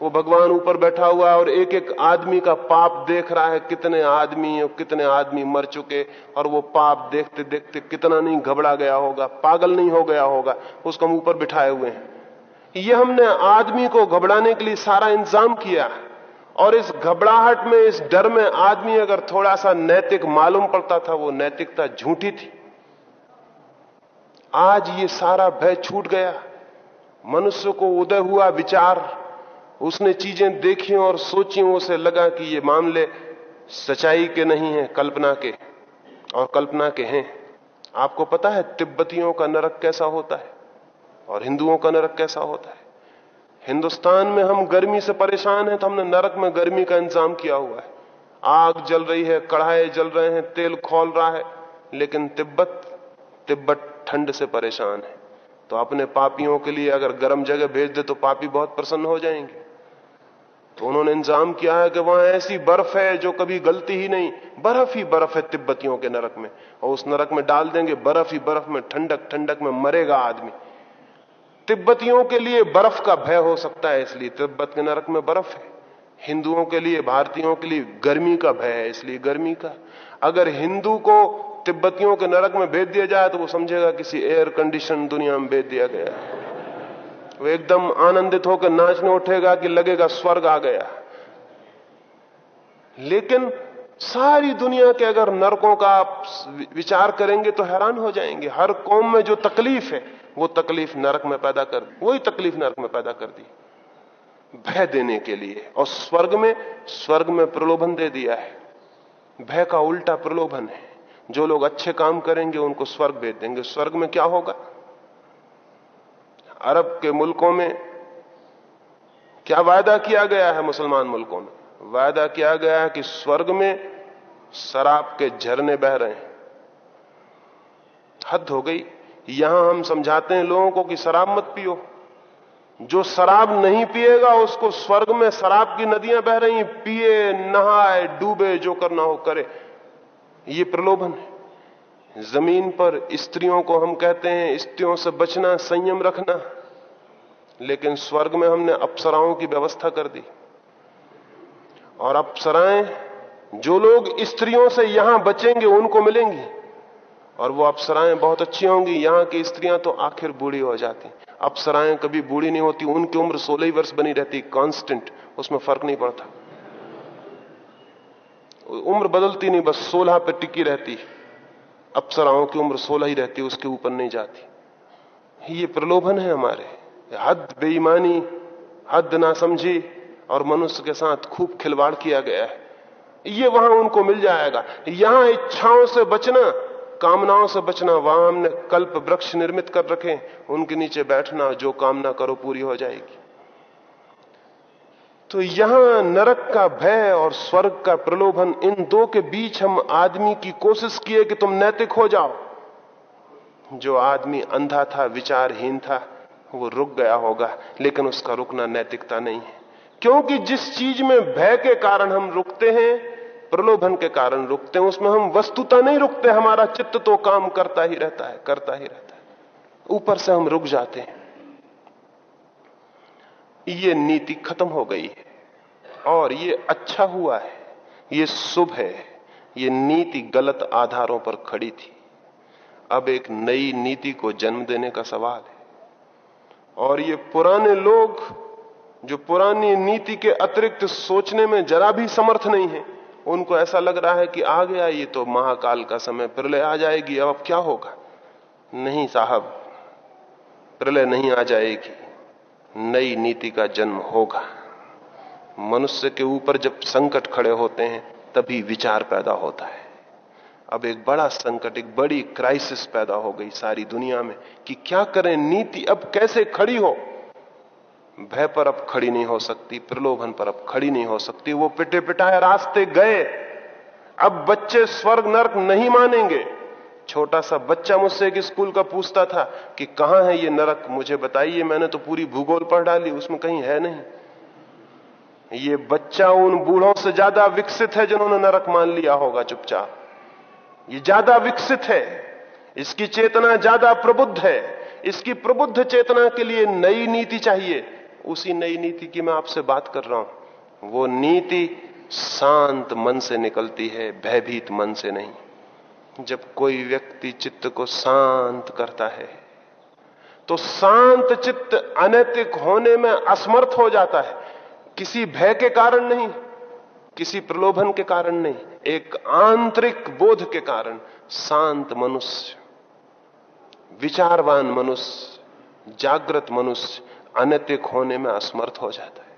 वो भगवान ऊपर बैठा हुआ है और एक एक आदमी का पाप देख रहा है, कितने आदमी और कितने आदमी मर चुके और वो पाप देखते देखते कितना नहीं घबरा गया होगा, पागल नहीं हो गया होगा, उसको हम ऊपर बिठाए हुए हैं। ये हमने आदमी को घबराने के लिए सारा इंतज़ाम किया। और इस घबराहट में, इस डर में आदमी अगर थोड़ा सा नैतिक मालूम पड़ता था, वो नैतिकता झूठी थी। आज ये सारा भय छूट गया। मनुष्य को उदय हुआ विचार। उसने चीज़ें देखी और सोची उसे लगा कि ये मामले सच्चाई के नहीं है, कल्पना के, और कल्पना के हैं। आपको पता है, तिब्बतियों का नरक कैसा होता है? और हिंदुओं का नरक कैसा होता है? हिंदुस्तान में हम गर्मी से परेशान हैं तो हमने नरक में गर्मी का इंतज़ाम किया हुआ है। आग जल रही है कढ़ाए जल रहे हैं, तेल खोल रहा है, लेकिन तिब्बत तिब्बत ठंड से परेशान है। तो अपने पापियों के लिए अगर गर्म जगह भेज दे तो पापी बहुत प्रसन्न हो जाएँगे। तो उन्होंने इंतज़ाम किया है कि वहाँ ऐसी बर्फ़ है जो कभी गलती ही नहीं, बर्फ़ ही बर्फ़ है तिब्बतियों के नरक में। और उस नरक में डाल देंगे, बर्फ़ ही बर्फ़ में, ठंडक ठंडक में मरेगा आदमी। तिब्बतियों के लिए बर्फ़ का भय हो सकता है, इसलिए तिब्बत के नरक में बर्फ़ है। हिंदुओं के लिए, भारतीयों के लिए गर्मी का भय है, इसलिए गर्मी का। अगर हिंदू को तिब्बतियों के नरक में भेज दिया जाए तो वो समझेगा किसी एयर कंडीशन दुनिया में भेज दिया गया। वो एकदम आनंदित होकर नाचने उठेगा कि लगेगा स्वर्ग आ गया। लेकिन सारी दुनिया के अगर नरकों का आप विचार करेंगे तो हैरान हो जाएँगे। हर कौम में जो तकलीफ़ है वो तकलीफ़ नरक में पैदा कर, वही तकलीफ़ नरक में पैदा कर दी। भय देने के लिए। और स्वर्ग में स्वर्ग में प्रलोभन दे दिया है। भय का उल्टा प्रलोभन है। जो लोग अच्छे काम करेंगे, उनको स्वर्ग भेज देंगे। स्वर्ग में क्या होगा? अरब के मुल्कों में क्या वायदा किया गया है मुसलमान मुल्कों में? वायदा किया गया है कि स्वर्ग में शराब के झरने बह रहे हैं। हद हो गई। यहाँ हम समझाते हैं लोगों को कि शराब मत पियो। जो शराब नहीं पिएगा, उसको स्वर्ग में शराब की नदियाँ बह रही पिए, नहाए, डूबे, जो करना हो करे। ये प्रलोभन है। ज़मीन पर स्त्रियों को हम कहते हैं, स्त्रियों से बचना, संयम रखना। लेकिन स्वर्ग में हमने अप्सराओं की व्यवस्था कर दी। और अप्सराएँ, जो लोग स्त्रियों से यहाँ बचेंगे, उनको मिलेंगी। और वो अप्सराएँ बहुत अच्छी होंगी। यहाँ की स्त्रियाँ तो आखिर बूढ़ी हो जाती। अप्सराएँ कभी बूढ़ी नहीं होती, उनकी उम्र सोलह वर्ष बनी रहती कांस्टेंट उसमें फ़र्क नहीं पड़ता। उम्र बदलती नहीं, बस सोलह पे टिकी रहती। अप्सराओं की उम्र सोलह ही रहती, उसके ऊपर नहीं जाती। ये प्रलोभन है हमारे। हद बेईमानी, हद ना समझी और मनुष्य के साथ खूब खिलवाड़ किया गया है। ये वहाँ उनको मिल जाएगा। यहाँ इच्छाओं से बचना कामनाओं से बचना, वहाँ हमने कल्प वृक्ष निर्मित कर रखे उनके नीचे बैठना, जो कामना करो पूरी हो जाएगी। तो यहाँ नरक का भय और स्वर्ग का प्रलोभन, इन दो के बीच हम आदमी की कोशिश किए कि तुम नैतिक हो जाओ। जो आदमी अंधा था, विचारहीन था, वो रुक गया होगा, लेकिन उसका रुकना नैतिकता नहीं है। क्योंकि जिस चीज़ में भय के कारण हम रुकते हैं प्रलोभन के कारण रुकते हैं, उसमें हम वस्तुता नहीं रुकते, हमारा चित्त तो काम करता ही रहता है, करता ही रहता है। ऊपर से हम रुक जाते हैं। ये नीति खत्म हो गई है, और ये अच्छा हुआ है, ये शुभ है, ये नीति गलत आधारों पर खड़ी थी। अब एक नई नीति को जन्म देने का सवाल है। और ये पुराने लोग, जो पुरानी नीति के अतिरिक्त सोचने में जरा भी समर्थ नहीं है उनको ऐसा लग रहा है कि आ गया ये तो महाकाल का समय, प्रलय आ जाएगी, अब क्या होगा? नहीं साहब, प्रलय नहीं आ जाएगी, नई नीति का जन्म होगा। मनुष्य के ऊपर जब संकट खड़े होते हैं, तभी विचार पैदा होता है। अब एक बड़ा संकट, एक बड़ी क्राइसिस पैदा हो गई सारी दुनिया में कि क्या करें, नीति अब कैसे खड़ी हो? भय पर अब खड़ी नहीं हो सकती, प्रलोभन पर अब खड़ी नहीं हो सकती, वो पिटे पिटाए रास्ते गए। अब बच्चे स्वर्ग नर्क नहीं मानेंगे। छोटा सा बच्चा मुझसे एक स्कूल का पूछता था कि कहाँ है ये नरक? मुझे बताइए, मैंने तो पूरी भूगोल पढ़ डाली, उसमें कहीं है नहीं। ये बच्चा उन बूढ़ों से ज़्यादा विकसित है जिन्होंने नरक मान लिया होगा चुपचाप। ये ज़्यादा विकसित है, इसकी चेतना ज़्यादा प्रबुद्ध है, इसकी प्रबुद्ध चेतना के लिए नई नीति चाहिए। उसी नई नीति की मैं आपसे बात कर रहा हूँ। वो नीति शांत मन से निकलती है, भयभीत मन से नहीं। जब कोई व्यक्ति चित्त को शांत करता है तो शांत चित्त अनैतिक होने में असमर्थ हो जाता है। किसी भय के कारण नहीं, किसी प्रलोभन के कारण नहीं, एक आंतरिक बोध के कारण शांत मनुष्य, विचारवान मनुष्य, जागृत मनुष्य अनैतिक होने में असमर्थ हो जाता है।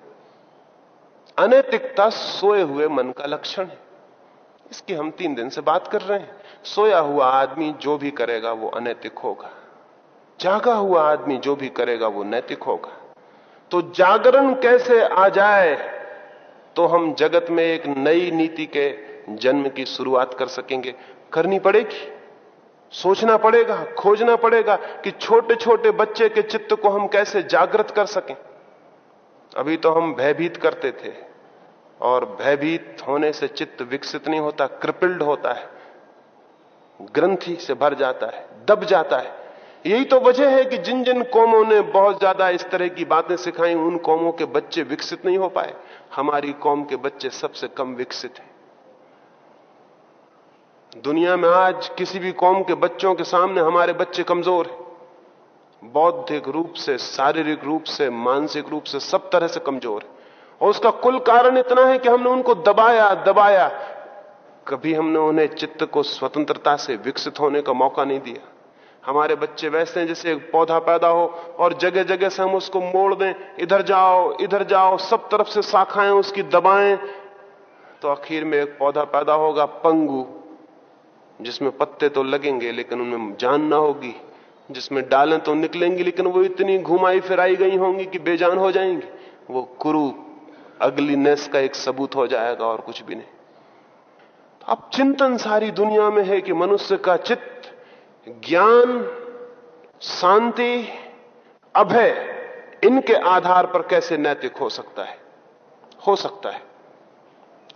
अनैतिकता सोए हुए मन का लक्षण है। इसकी हम तीन दिन से बात कर रहे हैं। सोया हुआ आदमी जो भी करेगा वो अनैतिक होगा। जागा हुआ आदमी जो भी करेगा वो नैतिक होगा। तो जागरण कैसे आ जाए? तो हम जगत में एक नई नीति के जन्म की शुरुआत कर सकेंगे। करनी पड़ेगी। सोचना पड़ेगा, खोजना पड़ेगा कि छोटे छोटे बच्चे के चित्त को हम कैसे जागृत कर सकें। अभी तो हम भयभीत करते थे और भयभीत होने से चित्त विकसित नहीं होता, क्रिपिल्ड होता है। ग्रंथि से भर जाता है, दब जाता है। यही तो वजह है कि जिन जिन कौमों ने बहुत ज़्यादा इस तरह की बातें सिखाई, उन कौमों के बच्चे विकसित नहीं हो पाए। हमारी कौम के बच्चे सबसे कम विकसित हैं। दुनिया में आज किसी भी कौम के बच्चों के सामने हमारे बच्चे कमज़ोर हैं। बौद्धिक रूप से, शारीरिक रूप से, मानसिक रूप से सब तरह से कमज़ोर है। और उसका कुल कारण इतना है कि हमने उनको दबाया दबाया। कभी हमने उन्हें चित्त को स्वतंत्रता से विकसित होने का मौका नहीं दिया। हमारे बच्चे वैसे हैं जैसे एक पौधा पैदा हो और जगह जगह से हम उसको मोड़ दें, इधर जाओ इधर जाओ, सब तरफ़ से शाखाएँ उसकी दबाएँ। तो आखिर में एक पौधा पैदा होगा, पंगु। जिसमें पत्ते तो लगेंगे, लेकिन उनमें जान ना होगी। जिसमें डालें तो निकलेंगी, लेकिन वो इतनी घुमाई फिराई गई होंगी कि बेजान हो जाएँगी। वो कुरु अगलीनेस का एक सबूत हो जाएगा और कुछ भी नहीं। तो अब चिंतन सारी दुनिया में है कि मनुष्य का चित्त ज्ञान, शांति, अभय, इनके आधार पर कैसे नैतिक हो सकता है? हो सकता है।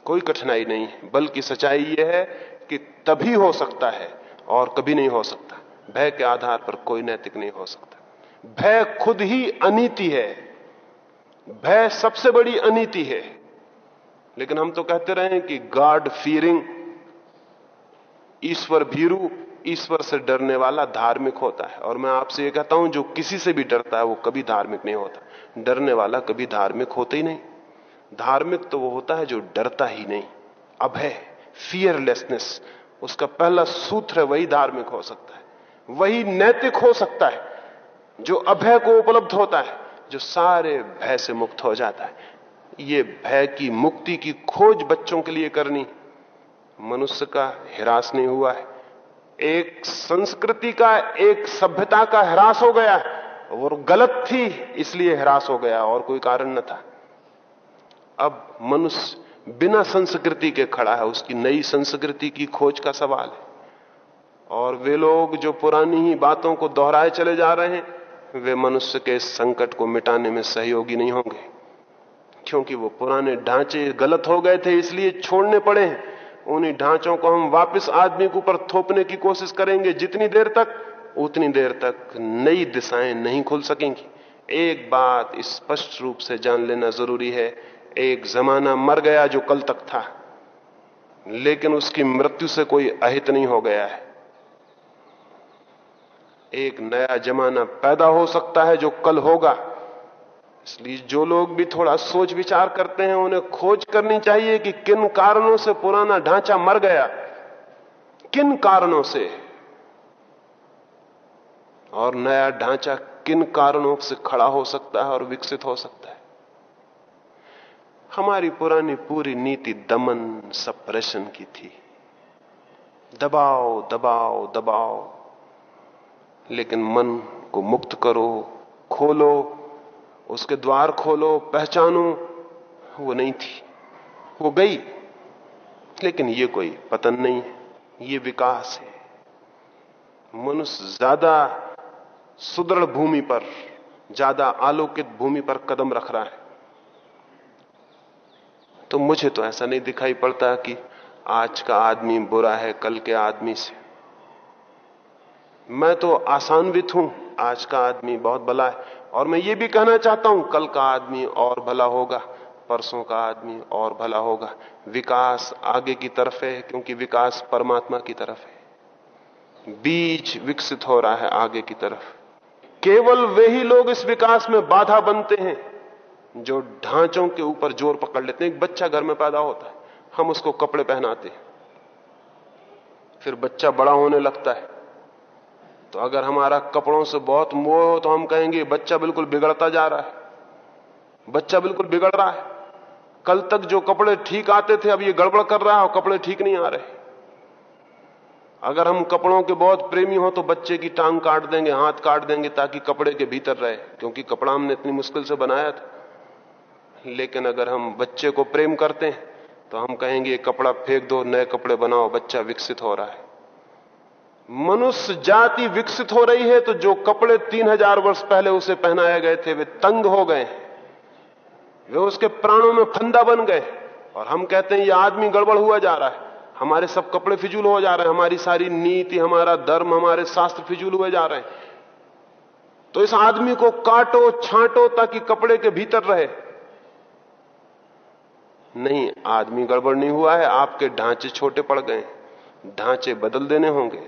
कोई कठिनाई नहीं, बल्कि सच्चाई यह है कि तभी हो सकता है और कभी नहीं हो सकता। भय के आधार पर कोई नैतिक नहीं हो सकता। भय खुद ही अनीति है। भय सबसे बड़ी अनीति है। लेकिन हम तो कहते रहे कि गॉड फियरिंग ईश्वर भीरू, ईश्वर से डरने वाला धार्मिक होता है। और मैं आपसे ये कहता हूँ, जो किसी से भी डरता है, वो कभी धार्मिक नहीं होता। डरने वाला कभी धार्मिक होता ही नहीं। धार्मिक तो वो होता है जो डरता ही नहीं। अभय फियरलेसनेस उसका पहला सूत्र वही धार्मिक हो सकता है। वही नैतिक हो सकता है, जो अभय को उपलब्ध होता है, जो सारे भय से मुक्त हो जाता है। ये भय की मुक्ति की खोज बच्चों के लिए करनी, मनुष्य का हिरास नहीं हुआ है। एक संस्कृति का, एक सभ्यता का ह्रास हो गया वो गलत थी, इसलिए ह्रास हो गया, और कोई कारण न था। अब मनुष्य बिना संस्कृति के खड़ा है, उसकी नई संस्कृति की खोज का सवाल है। और वे लोग जो पुरानी ही बातों को दोहराए चले जा रहे हैं, वे मनुष्य के संकट को मिटाने में सहयोगी नहीं होंगे। क्योंकि वो पुराने ढांचे गलत हो गए थे, इसलिए छोड़ने पड़े हैं। उन्हीं ढांचों को हम वापस आदमी के ऊपर थोपने की कोशिश करेंगे। जितनी देर तक, उतनी देर तक नई दिशाएँ नहीं खुल सकेंगी। एक बात स्पष्ट रूप से जान लेना ज़रूरी है एक जमाना मर गया जो कल तक था, लेकिन उसकी मृत्यु से कोई अहित नहीं हो गया है। एक नया जमाना पैदा हो सकता है जो कल होगा। इसलिए जो लोग भी थोड़ा सोच विचार करते हैं, उन्हें खोज करनी चाहिए कि किन कारणों से पुराना ढांचा मर गया। किन कारणों से? और नया ढांचा किन कारणों से खड़ा हो सकता है और विकसित हो सकता है? हमारी पुरानी पूरी नीति दमन सप्रेशन की थी। दबाओ दबाओ दबाओ। लेकिन मन को मुक्त करो, खोलो, उसके द्वार खोलो, पहचानो, वो नहीं थी। वो गई, लेकिन ये कोई पतन नहीं है ये विकास है। मनुष्य ज़्यादा सुदृढ़ भूमि पर, ज़्यादा आलोकित भूमि पर कदम रख रहा है। तो मुझे तो ऐसा नहीं दिखाई पड़ता कि आज का आदमी बुरा है, कल के आदमी से। मैं तो आसानवित हूँ आज का आदमी बहुत भला है। और मैं ये भी कहना चाहता हूँ, कल का आदमी और भला होगा, परसों का आदमी और भला होगा। विकास आगे की तरफ़ है, क्योंकि विकास परमात्मा की तरफ़ है। बीज विकसित हो रहा है आगे की तरफ़। केवल वे ही लोग इस विकास में बाधा बनते हैं जो ढांचों के ऊपर ज़ोर पकड़ लेते हैं, एक बच्चा घर में पैदा होता है, हम उसको कपड़े पहनाते हैं। फिर बच्चा बड़ा होने लगता है। तो अगर हमारा कपड़ों से बहुत मोह हो तो हम कहेंगे, बच्चा बिल्कुल बिगड़ता जा रहा है। बच्चा बिल्कुल बिगड़ रहा है। कल तक जो कपड़े ठीक आते थे, अब ये गड़बड़ कर रहा है और कपड़े ठीक नहीं आ रहे। अगर हम कपड़ों के बहुत प्रेमी हो तो बच्चे की टांग काट देंगे, हाथ काट देंगे, ताकि कपड़े के भीतर रहे, क्योंकि कपड़ा हमने इतनी मुश्किल से बनाया था। लेकिन अगर हम बच्चे को प्रेम करते हैं तो हम कहेंगे कपड़ा फेंक दो, नए कपड़े बनाओ, बच्चा विकसित हो रहा है। मनुष्य जाति विकसित हो रही है तो जो कपड़े तीन हज़ार वर्ष पहले उसे पहनाए गए थे, वे तंग हो गए वे उसके प्राणों में फंदा बन गए और हम कहते हैं, ये आदमी गड़बड़ हुआ जा रहा है। हमारे सब कपड़े फिजूल हो जा रहे हैं। हमारी सारी नीति, हमारा धर्म, हमारे शास्त्र फिजूल हुए जा रहे हैं। तो इस आदमी को काटो, छांटो, ताकि कपड़े के भीतर रहे। नहीं, आदमी गड़बड़ नहीं हुआ है, आपके ढांचे छोटे पड़ गए ढांचे बदल देने होंगे।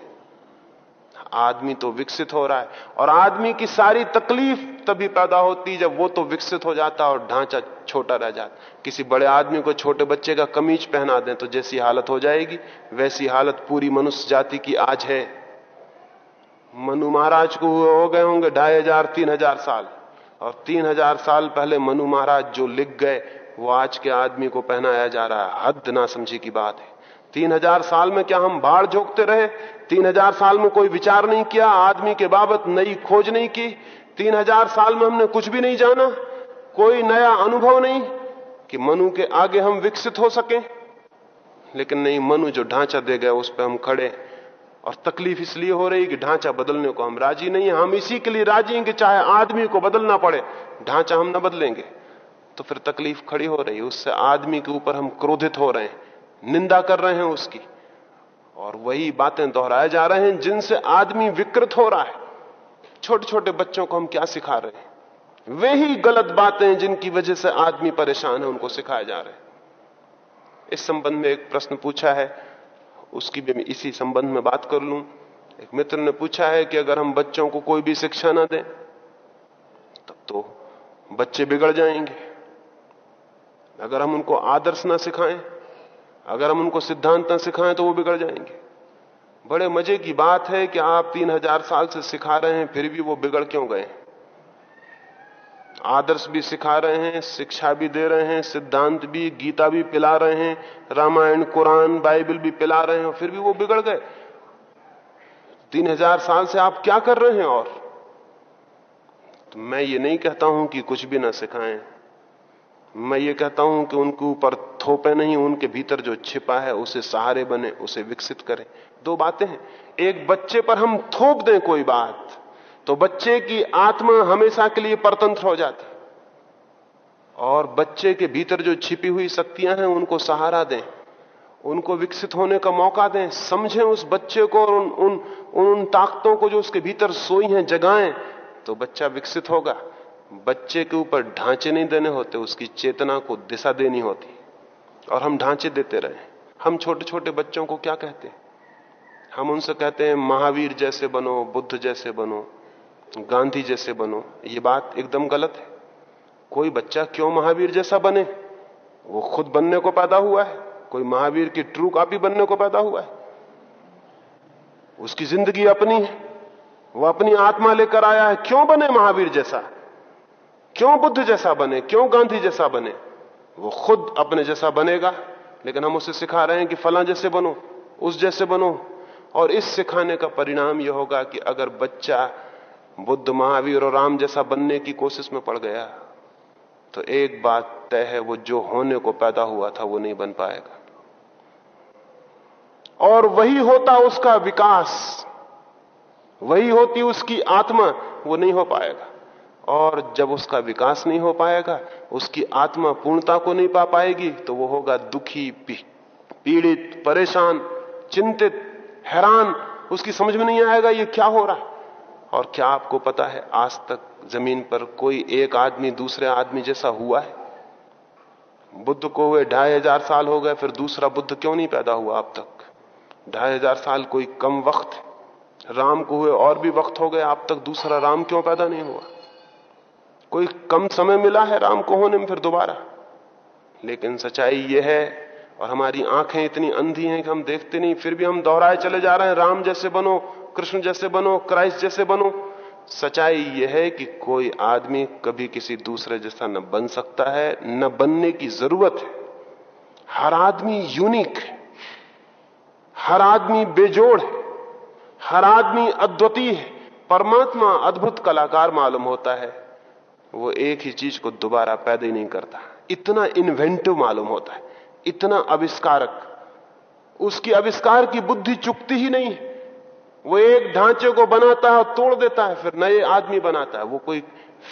आदमी तो विकसित हो रहा है। और आदमी की सारी तकलीफ़ तभी पैदा होती जब वो तो विकसित हो जाता और ढांचा छोटा रह जाता किसी बड़े आदमी को छोटे बच्चे का कमीज पहना दें तो जैसी हालत हो जाएगी, वैसी हालत पूरी मनुष्य जाति की आज है। मनु महाराज को हो गए होंगे ढाई हज़ार, तीन हज़ार साल। और तीन हज़ार साल पहले मनु महाराज जो लिख गए वो आज के आदमी को पहनाया जा रहा है। हद ना समझी की बात है। तीन हज़ार साल में क्या हम बाढ़ झोंकते रहे? तीन हज़ार साल में कोई विचार नहीं किया, आदमी के बाबत नई खोज नहीं की। तीन हज़ार साल में हमने कुछ भी नहीं जाना, कोई नया अनुभव नहीं कि मनु के आगे हम विकसित हो सके। लेकिन नहीं, मनु जो ढांचा दे गया, उस पर हम खड़े और तकलीफ़ इसलिए हो रही कि ढांचा बदलने को हम राज़ी नहीं हम इसी के लिए राज़ी हैं कि चाहे आदमी को बदलना पड़े, ढांचा हम न बदलेंगे। तो फिर तकलीफ़ खड़ी हो रही है। उससे आदमी के ऊपर हम क्रोधित हो रहे हैं। निंदा कर रहे हैं उसकी। और वही बातें दोहराए जा रहे हैं जिनसे आदमी विकृत हो रहा है। छोटे छोटे बच्चों को हम क्या सिखा रहे हैं? वे ही गलत बातें जिनकी वजह से आदमी परेशान है, उनको सिखाए जा रहे हैं। इस संबंध में एक प्रश्न पूछा है। उसकी भी मैं इसी संबंध में बात कर लूँ। एक मित्र ने पूछा है कि अगर हम बच्चों को कोई भी शिक्षा ना दें, तब तो बच्चे बिगड़ जाएँगे। अगर हम उनको आदर्श ना सिखाएँ, अगर हम उनको सिद्धांत ना सिखाएँ तो वो बिगड़ जाएँगे। बड़े मज़े की बात है कि आप तीन हज़ार साल से सिखा रहे हैं, फिर भी वो बिगड़ क्यों गए? आदर्श भी सिखा रहे हैं, शिक्षा भी दे रहे हैं, सिद्धांत भी, गीता भी पिला रहे हैं, रामायण, कुरान, बाइबल भी पिला रहे हैं फिर भी वो बिगड़ गए। तीन हज़ार साल से आप क्या कर रहे हैं और? तो मैं ये नहीं कहता हूँ कि कुछ भी ना सिखाएँ। मैं ये कहता हूँ कि उनके ऊपर थोपे नहीं, उनके भीतर जो छिपा है, उसे सहारे बने, उसे विकसित करें। दो बातें हैं। एक, बच्चे पर हम थोप दें कोई बात तो बच्चे की आत्मा हमेशा के लिए परतंत्र हो जाती। और बच्चे के भीतर जो छिपी हुई शक्तियाँ हैं, उनको सहारा दें, उनको विकसित होने का मौका दें, समझें उस बच्चे को और उन उन उन ताकतों को जो उसके भीतर सोई हैं, जगाएँ तो बच्चा विकसित होगा। बच्चे के ऊपर ढांचे नहीं देने होते, उसकी चेतना को दिशा देनी होती। और हम ढांचे देते रहे। हम छोटे छोटे बच्चों को क्या कहते हैं? हम उनसे कहते हैं, महावीर जैसे बनो, बुद्ध जैसे बनो, गांधी जैसे बनो। ये बात एकदम गलत है। कोई बच्चा क्यों महावीर जैसा बने? वो खुद बनने को पैदा हुआ है। कोई महावीर की ट्रू कॉपी बनने को पैदा हुआ है। उसकी ज़िंदगी अपनी है। वो अपनी आत्मा लेकर आया है। क्यों बने महावीर जैसा? क्यों बुद्ध जैसा बने? क्यों गांधी जैसा बने? वो खुद अपने जैसा बनेगा, लेकिन हम उसे सिखा रहे हैं कि फला जैसे बनो, उस जैसे बनो। और इस सिखाने का परिणाम यह होगा कि अगर बच्चा बुद्ध, महावीर और राम जैसा बनने की कोशिश में पड़ गया तो एक बात तय है, वो जो होने को पैदा हुआ था, वो नहीं बन पाएगा। और वही होता उसका विकास, वही होती उसकी आत्मा, वो नहीं हो पाएगा। और जब उसका विकास नहीं हो पाएगा, उसकी आत्मा पूर्णता को नहीं पा पाएगी तो वो होगा दुखी पीड़ित, परेशान, चिंतित, हैरान। उसकी समझ में नहीं आएगा ये क्या हो रहा है। और क्या आपको पता है, आज तक ज़मीन पर कोई एक आदमी दूसरे आदमी जैसा हुआ है? बुद्ध को हुए ढाई हज़ार साल हो गए, फिर दूसरा बुद्ध क्यों नहीं पैदा हुआ अब तक? ढाई हज़ार साल कोई कम वक्त राम को हुए और भी वक्त हो गए, अब तक दूसरा राम क्यों पैदा नहीं हुआ? कोई कम समय मिला है राम को होने में फिर दोबारा? लेकिन सच्चाई यह है, और हमारी आँखें इतनी अंधी हैं कि हम देखते नहीं, फिर भी हम दोहराए चले जा रहे हैं, राम जैसे बनो, कृष्ण जैसे बनो, क्राइस्ट जैसे बनो। सच्चाई यह है कि कोई आदमी कभी किसी दूसरे जैसा न बन सकता है, न बनने की ज़रूरत है। हर आदमी यूनिक है। हर आदमी बेजोड़ है। हर आदमी अद्वितीय है। परमात्मा अद्भुत कलाकार मालूम होता है। वो एक ही चीज़ को दोबारा पैदा ही नहीं करता। इतना इन्वेंटिव मालूम होता है। इतना आविष्कारक। उसकी आविष्कार की बुद्धि चुकती ही नहीं वो एक ढांचे को बनाता है तोड़ देता है, फिर नए आदमी बनाता है। वो कोई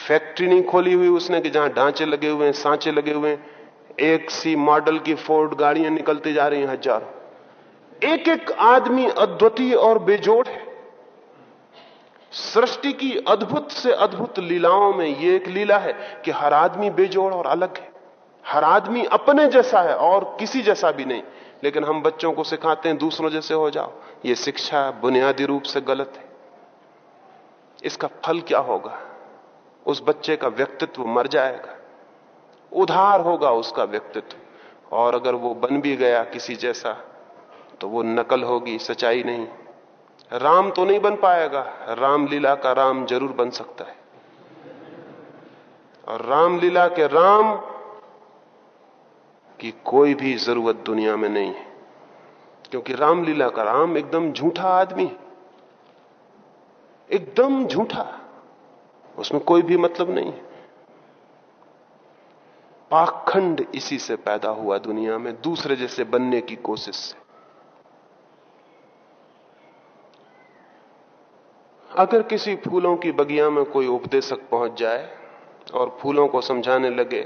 फैक्ट्री नहीं खोली हुई उसने कि जहाँ ढांचे लगे हुए हैं, सांचे लगे हुए हैं। एक सी मॉडल की फोर्ड गाड़ियाँ निकलती जा रही हैं हज़ारों। एक एक आदमी अद्वितीय और बेजोड़ है। सृष्टि की अद्भुत से अद्भुत लीलाओं में यह एक लीला है कि हर आदमी बेजोड़ और अलग है। हर आदमी अपने जैसा है और किसी जैसा भी नहीं। लेकिन हम बच्चों को सिखाते हैं, दूसरों जैसे हो जाओ। ये शिक्षा बुनियादी रूप से गलत है। इसका फल क्या होगा? उस बच्चे का व्यक्तित्व मर जाएगा। उधार होगा उसका व्यक्तित्व। और अगर वो बन भी गया किसी जैसा तो वो नकल होगी, सच्चाई नहीं। राम तो नहीं बन पाएगा। रामलीला का राम ज़रूर बन सकता है। और रामलीला के राम की कोई भी ज़रूरत दुनिया में नहीं है। क्योंकि रामलीला का राम एकदम झूठा आदमी एकदम झूठा। उसमें कोई भी मतलब नहीं है। पाखंड इसी से पैदा हुआ दुनिया में, दूसरे जैसे बनने की कोशिश से। अगर किसी फूलों की बगिया में कोई उपदेशक पहुँच जाए और फूलों को समझाने लगे,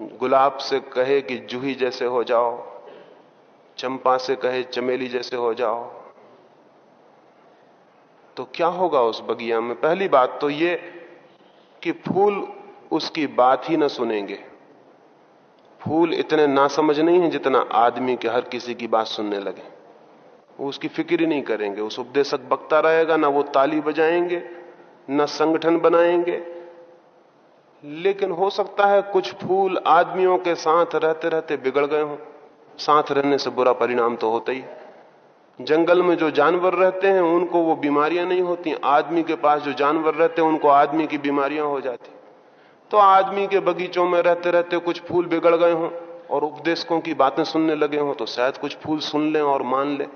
गुलाब से कहे कि जूही जैसे हो जाओ, चंपा से कहे चमेली जैसे हो जाओ तो क्या होगा उस बगिया में? पहली बात तो ये कि फूल उसकी बात ही ना सुनेंगे। फूल इतने नासमझ नहीं है जितना आदमी के हर किसी की बात सुनने लगे। वो उसकी फ़िक्र ही नहीं करेंगे। उस उपदेशक बकता रहेगा, ना वो ताली बजाएँगे, ना संगठन बनाएँगे। लेकिन हो सकता है कुछ फूल आदमियों के साथ रहते रहते बिगड़ गए हों। साथ रहने से बुरा परिणाम तो होता ही जंगल में जो जानवर रहते हैं, उनको वो बीमारियाँ नहीं होती। आदमी के पास जो जानवर रहते हैं, उनको आदमी की बीमारियाँ हो जाती। तो आदमी के बगीचों में रहते रहते कुछ फूल बिगड़ गए हों और उपदेशकों की बातें सुनने लगे हों तो शायद कुछ फूल सुन लें और मान लें।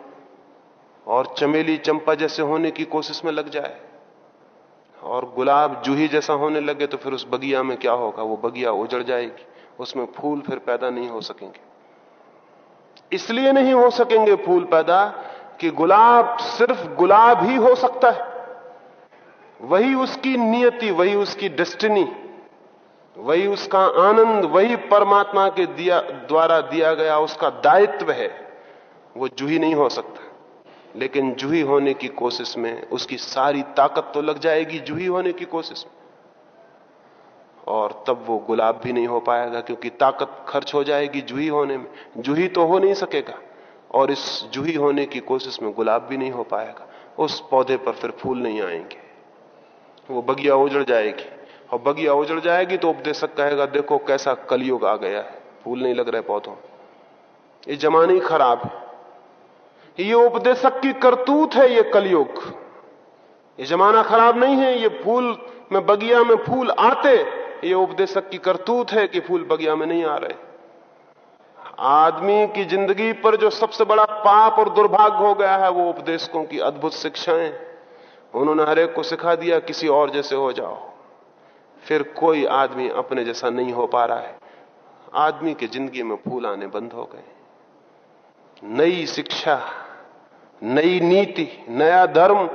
और चमेली चंपा जैसे होने की कोशिश में लग जाए। और गुलाब जूही जैसा होने लगे तो फिर उस बगिया में क्या होगा? वो बगिया उजड़ जाएगी। उसमें फूल फिर पैदा नहीं हो सकेंगे। इसलिए नहीं हो सकेंगे फूल पैदा कि गुलाब सिर्फ़ गुलाब ही हो सकता है। वही उसकी नियति, वही उसकी डेस्टिनी वही उसका आनंद, वही परमात्मा के दिया, द्वारा दिया गया उसका दायित्व है, वो जूही नहीं हो सकता। लेकिन जूही होने की कोशिश में उसकी सारी ताकत तो लग जाएगी जूही होने की कोशिश में। और तब वो गुलाब भी नहीं हो पाएगा क्योंकि ताकत खर्च हो जाएगी जूही होने में। जूही तो हो नहीं सकेगा। और इस जूही होने की कोशिश में गुलाब भी नहीं हो पाएगा। उस पौधे पर फिर फूल नहीं आएँगे। वो बगिया उजड़ जाएगी। और बगिया उजड़ जाएगी तो उपदेशक कहेगा, देखो कैसा कलयुग आ गया है। फूल नहीं लग रहे पौधों ये जमाने ही खराब है। ये उपदेशक की करतूत है ये कलयुग। ये जमाना खराब नहीं है, ये फूल में बगिया में फूल आते, ये उपदेशक की करतूत है कि फूल बगिया में नहीं आ रहे। आदमी की ज़िंदगी पर जो सबसे बड़ा पाप और दुर्भाग्य हो गया है, वो उपदेशकों की अद्भुत शिक्षाएँ। उन्होंने हरेक को सिखा दिया, किसी और जैसे हो जाओ। फिर कोई आदमी अपने जैसा नहीं हो पा रहा है। आदमी की ज़िंदगी में फूल आने बंद हो गए। नई शिक्षा नई नीति, नया धर्म,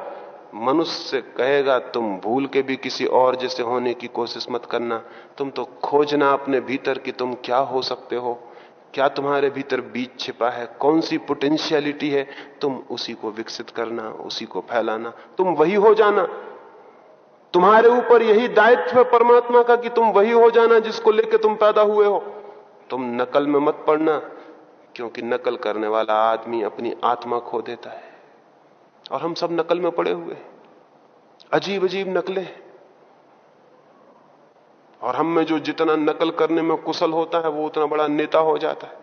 मनुष्य से कहेगा, तुम भूल के भी किसी और जैसे होने की कोशिश मत करना। तुम तो खोजना अपने भीतर कि तुम क्या हो सकते हो? क्या तुम्हारे भीतर बीज छिपा है? कौन सी पोटेंशियलिटी है? तुम उसी को विकसित करना, उसी को फैलाना। तुम वही हो जाना। तुम्हारे ऊपर यही दायित्व है परमात्मा का कि तुम वही हो जाना जिसको लेकर तुम पैदा हुए हो। तुम नकल में मत पड़ना। क्योंकि नकल करने वाला आदमी अपनी आत्मा खो देता है। और हम सब नकल में पड़े हुए अजीब अजीब नकलें और हम में जो जितना नकल करने में कुशल होता है, वो उतना बड़ा नेता हो जाता है,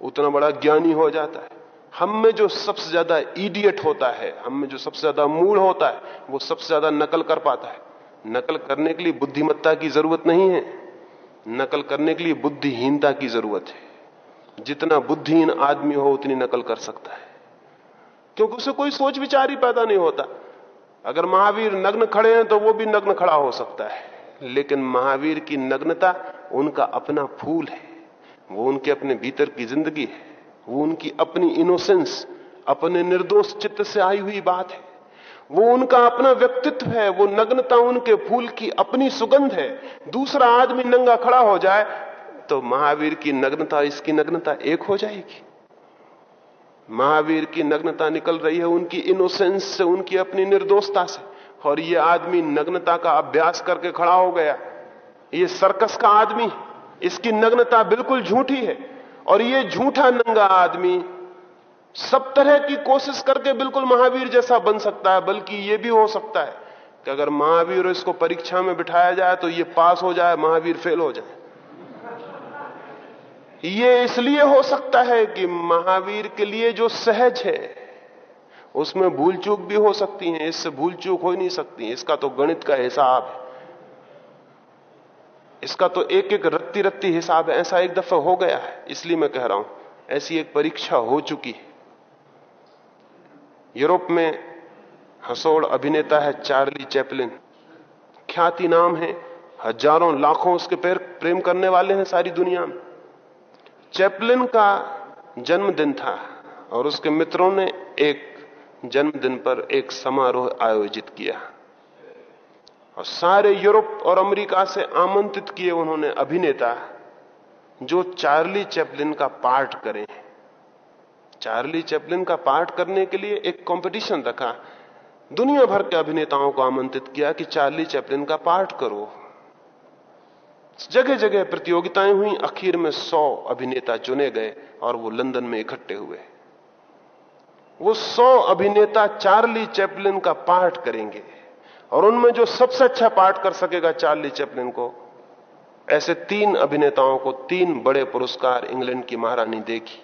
उतना बड़ा ज्ञानी हो जाता है। हम में जो सबसे ज़्यादा इडियट होता है, हम में जो सबसे ज़्यादा मूड होता है, वो सबसे ज़्यादा नकल कर पाता है। नकल करने के लिए बुद्धिमत्ता की ज़रूरत नहीं है। नकल करने के लिए बुद्धिहीनता की ज़रूरत है। जितना बुद्धिहीन आदमी हो, उतनी नकल कर सकता है। क्योंकि उसे कोई सोच विचार ही पैदा नहीं होता। अगर महावीर नग्न खड़े हैं तो वो भी नग्न खड़ा हो सकता है। लेकिन महावीर की नग्नता उनका अपना फूल है। वो उनके अपने भीतर की ज़िंदगी है। वो उनकी अपनी इनोसेंस अपने निर्दोष चित्त से आई हुई बात है। वो उनका अपना व्यक्तित्व है। वो नग्नता उनके फूल की अपनी सुगंध है। दूसरा आदमी नंगा खड़ा हो जाए तो महावीर की नग्नता, इसकी नग्नता एक हो जाएगी। महावीर की नग्नता निकल रही है उनकी इनोसेंस से, उनकी अपनी निर्दोषता से। और ये आदमी नग्नता का अभ्यास करके खड़ा हो गया। ये सर्कस का आदमी इसकी नग्नता बिल्कुल झूठी है। और ये झूठा नंगा आदमी सब तरह की कोशिश करके बिल्कुल महावीर जैसा बन सकता है, बल्कि ये भी हो सकता है कि अगर महावीर इसको परीक्षा में बिठाया जाए तो ये पास हो जाए, महावीर फेल हो जाए। ये इसलिए हो सकता है कि महावीर के लिए जो सहज है, उसमें भूल चूक भी हो सकती है, इससे भूल चूक हो ही नहीं सकती इसका तो गणित का हिसाब है। इसका तो एक एक रत्ती रत्ती हिसाब है। ऐसा एक दफ़ा हो गया है, इसलिए मैं कह रहा हूँ, ऐसी एक परीक्षा हो चुकी है। यूरोप में हसोड़ अभिनेता है चार्ली चैपलिन। ख्याति नाम है। हज़ारों, लाखों उसके पैर प्रेम करने वाले हैं सारी दुनिया में। चैपलिन का जन्मदिन था और उसके मित्रों ने एक जन्मदिन पर एक समारोह आयोजित किया। और सारे यूरोप और अमेरिका से आमंत्रित किए उन्होंने अभिनेता जो चार्ली चैपलिन का पार्ट करें। चार्ली चैपलिन का पार्ट करने के लिए एक कंपटीशन रखा। दुनिया भर के अभिनेताओं को आमंत्रित किया कि चार्ली चैपलिन का पार्ट करो। जगह जगह प्रतियोगिताएँ हुई, आखिर में सौ अभिनेता चुने गए और वो लंदन में इकट्ठे हुए। वो सौ अभिनेता चार्ली चैपलिन का पार्ट करेंगे और उनमें जो सबसे अच्छा पार्ट कर सकेगा चार्ली चैपलिन को, ऐसे तीन अभिनेताओं को तीन बड़े पुरस्कार इंग्लैंड की महारानी देखी।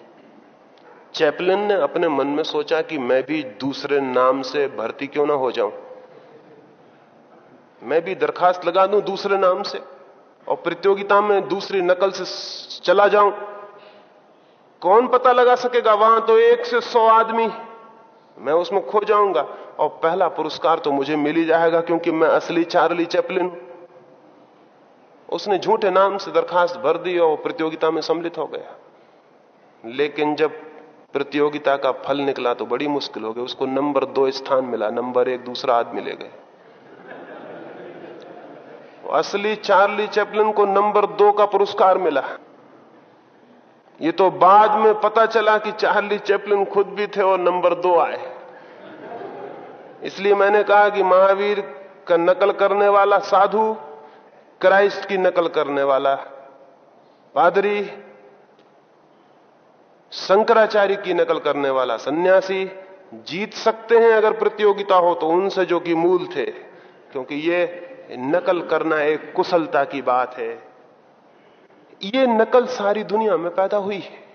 चैपलिन ने अपने मन में सोचा कि मैं भी दूसरे नाम से भर्ती क्यों ना हो जाऊँ? मैं भी दरखास्त लगा दूँ दूसरे नाम से। और प्रतियोगिता में दूसरी नकल से चला जाऊँ, कौन पता लगा सकेगा, वहाँ तो एक से सौ आदमी, मैं उसमें खो जाऊँगा। और पहला पुरस्कार तो मुझे मिल ही जाएगा, क्योंकि मैं असली चार्ली चैपलिन उसने झूठे नाम से दरखास्त भर दी और प्रतियोगिता में सम्मिलित हो गया। लेकिन जब प्रतियोगिता का फल निकला तो बड़ी मुश्किल हो गई, उसको नंबर दो स्थान मिला, नंबर एक दूसरा आदमी ले गए। असली चार्ली चैपलिन को नंबर दो का पुरस्कार मिला। ये तो बाद में पता चला कि चार्ली चैपलिन खुद भी थे और नंबर दो आए। इसलिए मैंने कहा कि महावीर का नकल करने वाला साधु, क्राइस्ट की नकल करने वाला पादरी, शंकराचार्य की नकल करने वाला सन्यासी जीत सकते हैं अगर प्रतियोगिता हो तो उनसे जो कि मूल थे, क्योंकि ये नकल करना एक कुशलता की बात है। ये नकल सारी दुनिया में पैदा हुई है।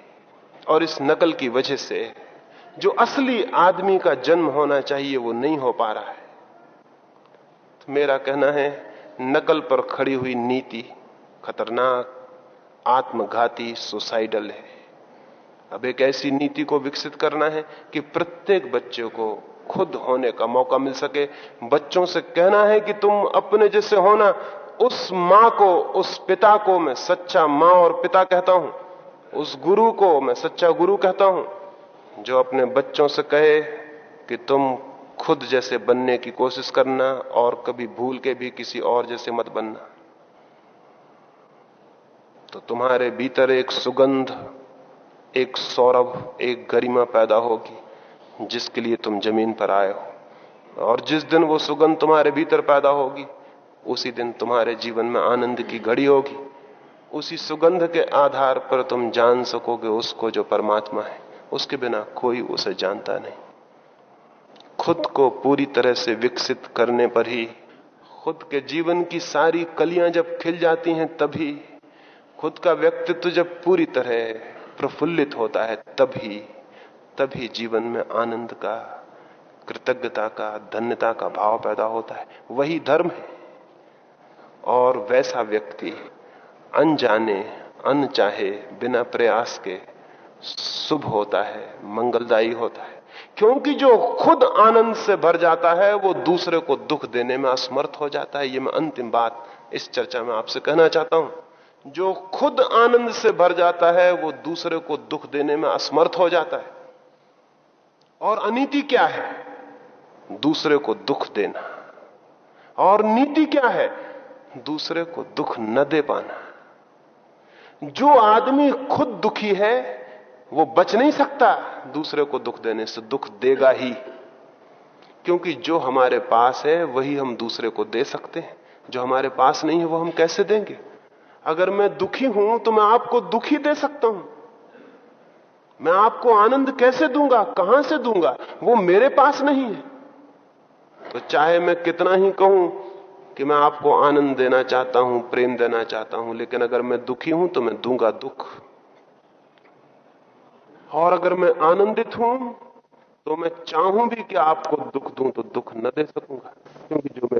और इस नकल की वजह से जो असली आदमी का जन्म होना चाहिए, वो नहीं हो पा रहा है। तो मेरा कहना है, नकल पर खड़ी हुई नीति खतरनाक, आत्मघाती, सुसाइडल है। अब एक ऐसी नीति को विकसित करना है कि प्रत्येक बच्चे को खुद होने का मौका मिल सके। बच्चों से कहना है कि तुम अपने जैसे होना उस माँ को, उस पिता को मैं सच्चा माँ और पिता कहता हूँ। उस गुरु को मैं सच्चा गुरु कहता हूँ, जो अपने बच्चों से कहे कि तुम खुद जैसे बनने की कोशिश करना और कभी भूल के भी किसी और जैसे मत बनना। तो तुम्हारे भीतर एक सुगंध, एक सौरभ, एक गरिमा पैदा होगी। जिसके लिए तुम ज़मीन पर आए हो। और जिस दिन वो सुगंध तुम्हारे भीतर पैदा होगी, उसी दिन तुम्हारे जीवन में आनंद की घड़ी होगी। उसी सुगंध के आधार पर तुम जान सकोगे उसको जो परमात्मा है। उसके बिना कोई उसे जानता नहीं। खुद को पूरी तरह से विकसित करने पर ही, खुद के जीवन की सारी कलियाँ जब खिल जाती हैं, तभी खुद का व्यक्तित्व जब पूरी तरह प्रफुल्लित होता है, तभी तभी जीवन में आनंद का, कृतज्ञता का, धन्यता का भाव पैदा होता है। वही धर्म है। और वैसा व्यक्ति अनजाने, अनचाहे, बिना प्रयास के शुभ होता है, मंगलदायी होता है। क्योंकि जो खुद आनंद से भर जाता है, वो दूसरे को दुख देने में असमर्थ हो जाता है। ये मैं अंतिम बात इस चर्चा में आपसे कहना चाहता हूँ। जो खुद आनंद से भर जाता है, वो दूसरे को दुख देने में असमर्थ हो जाता है। और अनीति क्या है? दूसरे को दुख देना। और नीति क्या है? दूसरे को दुख न दे पाना। जो आदमी खुद दुखी है, वो बच नहीं सकता। दूसरे को दुख देने से दुख देगा ही। क्योंकि जो हमारे पास है, वही हम दूसरे को दे सकते हैं। जो हमारे पास नहीं है, वो हम कैसे देंगे? अगर मैं दुखी हूँ तो मैं आपको दुखी दे सकता हूँ। मैं आपको आनंद कैसे दूँगा? कहाँ से दूँगा? वो मेरे पास नहीं है। तो चाहे मैं कितना ही कहूँ कि मैं आपको आनंद देना चाहता हूँ, प्रेम देना चाहता हूँ, लेकिन अगर मैं दुखी हूँ तो मैं दूँगा दुख। और अगर मैं आनंदित हूँ तो मैं चाहूँ भी कि आपको दुख दूँ तो दुख न दे सकूँगा, क्योंकि जो मेरे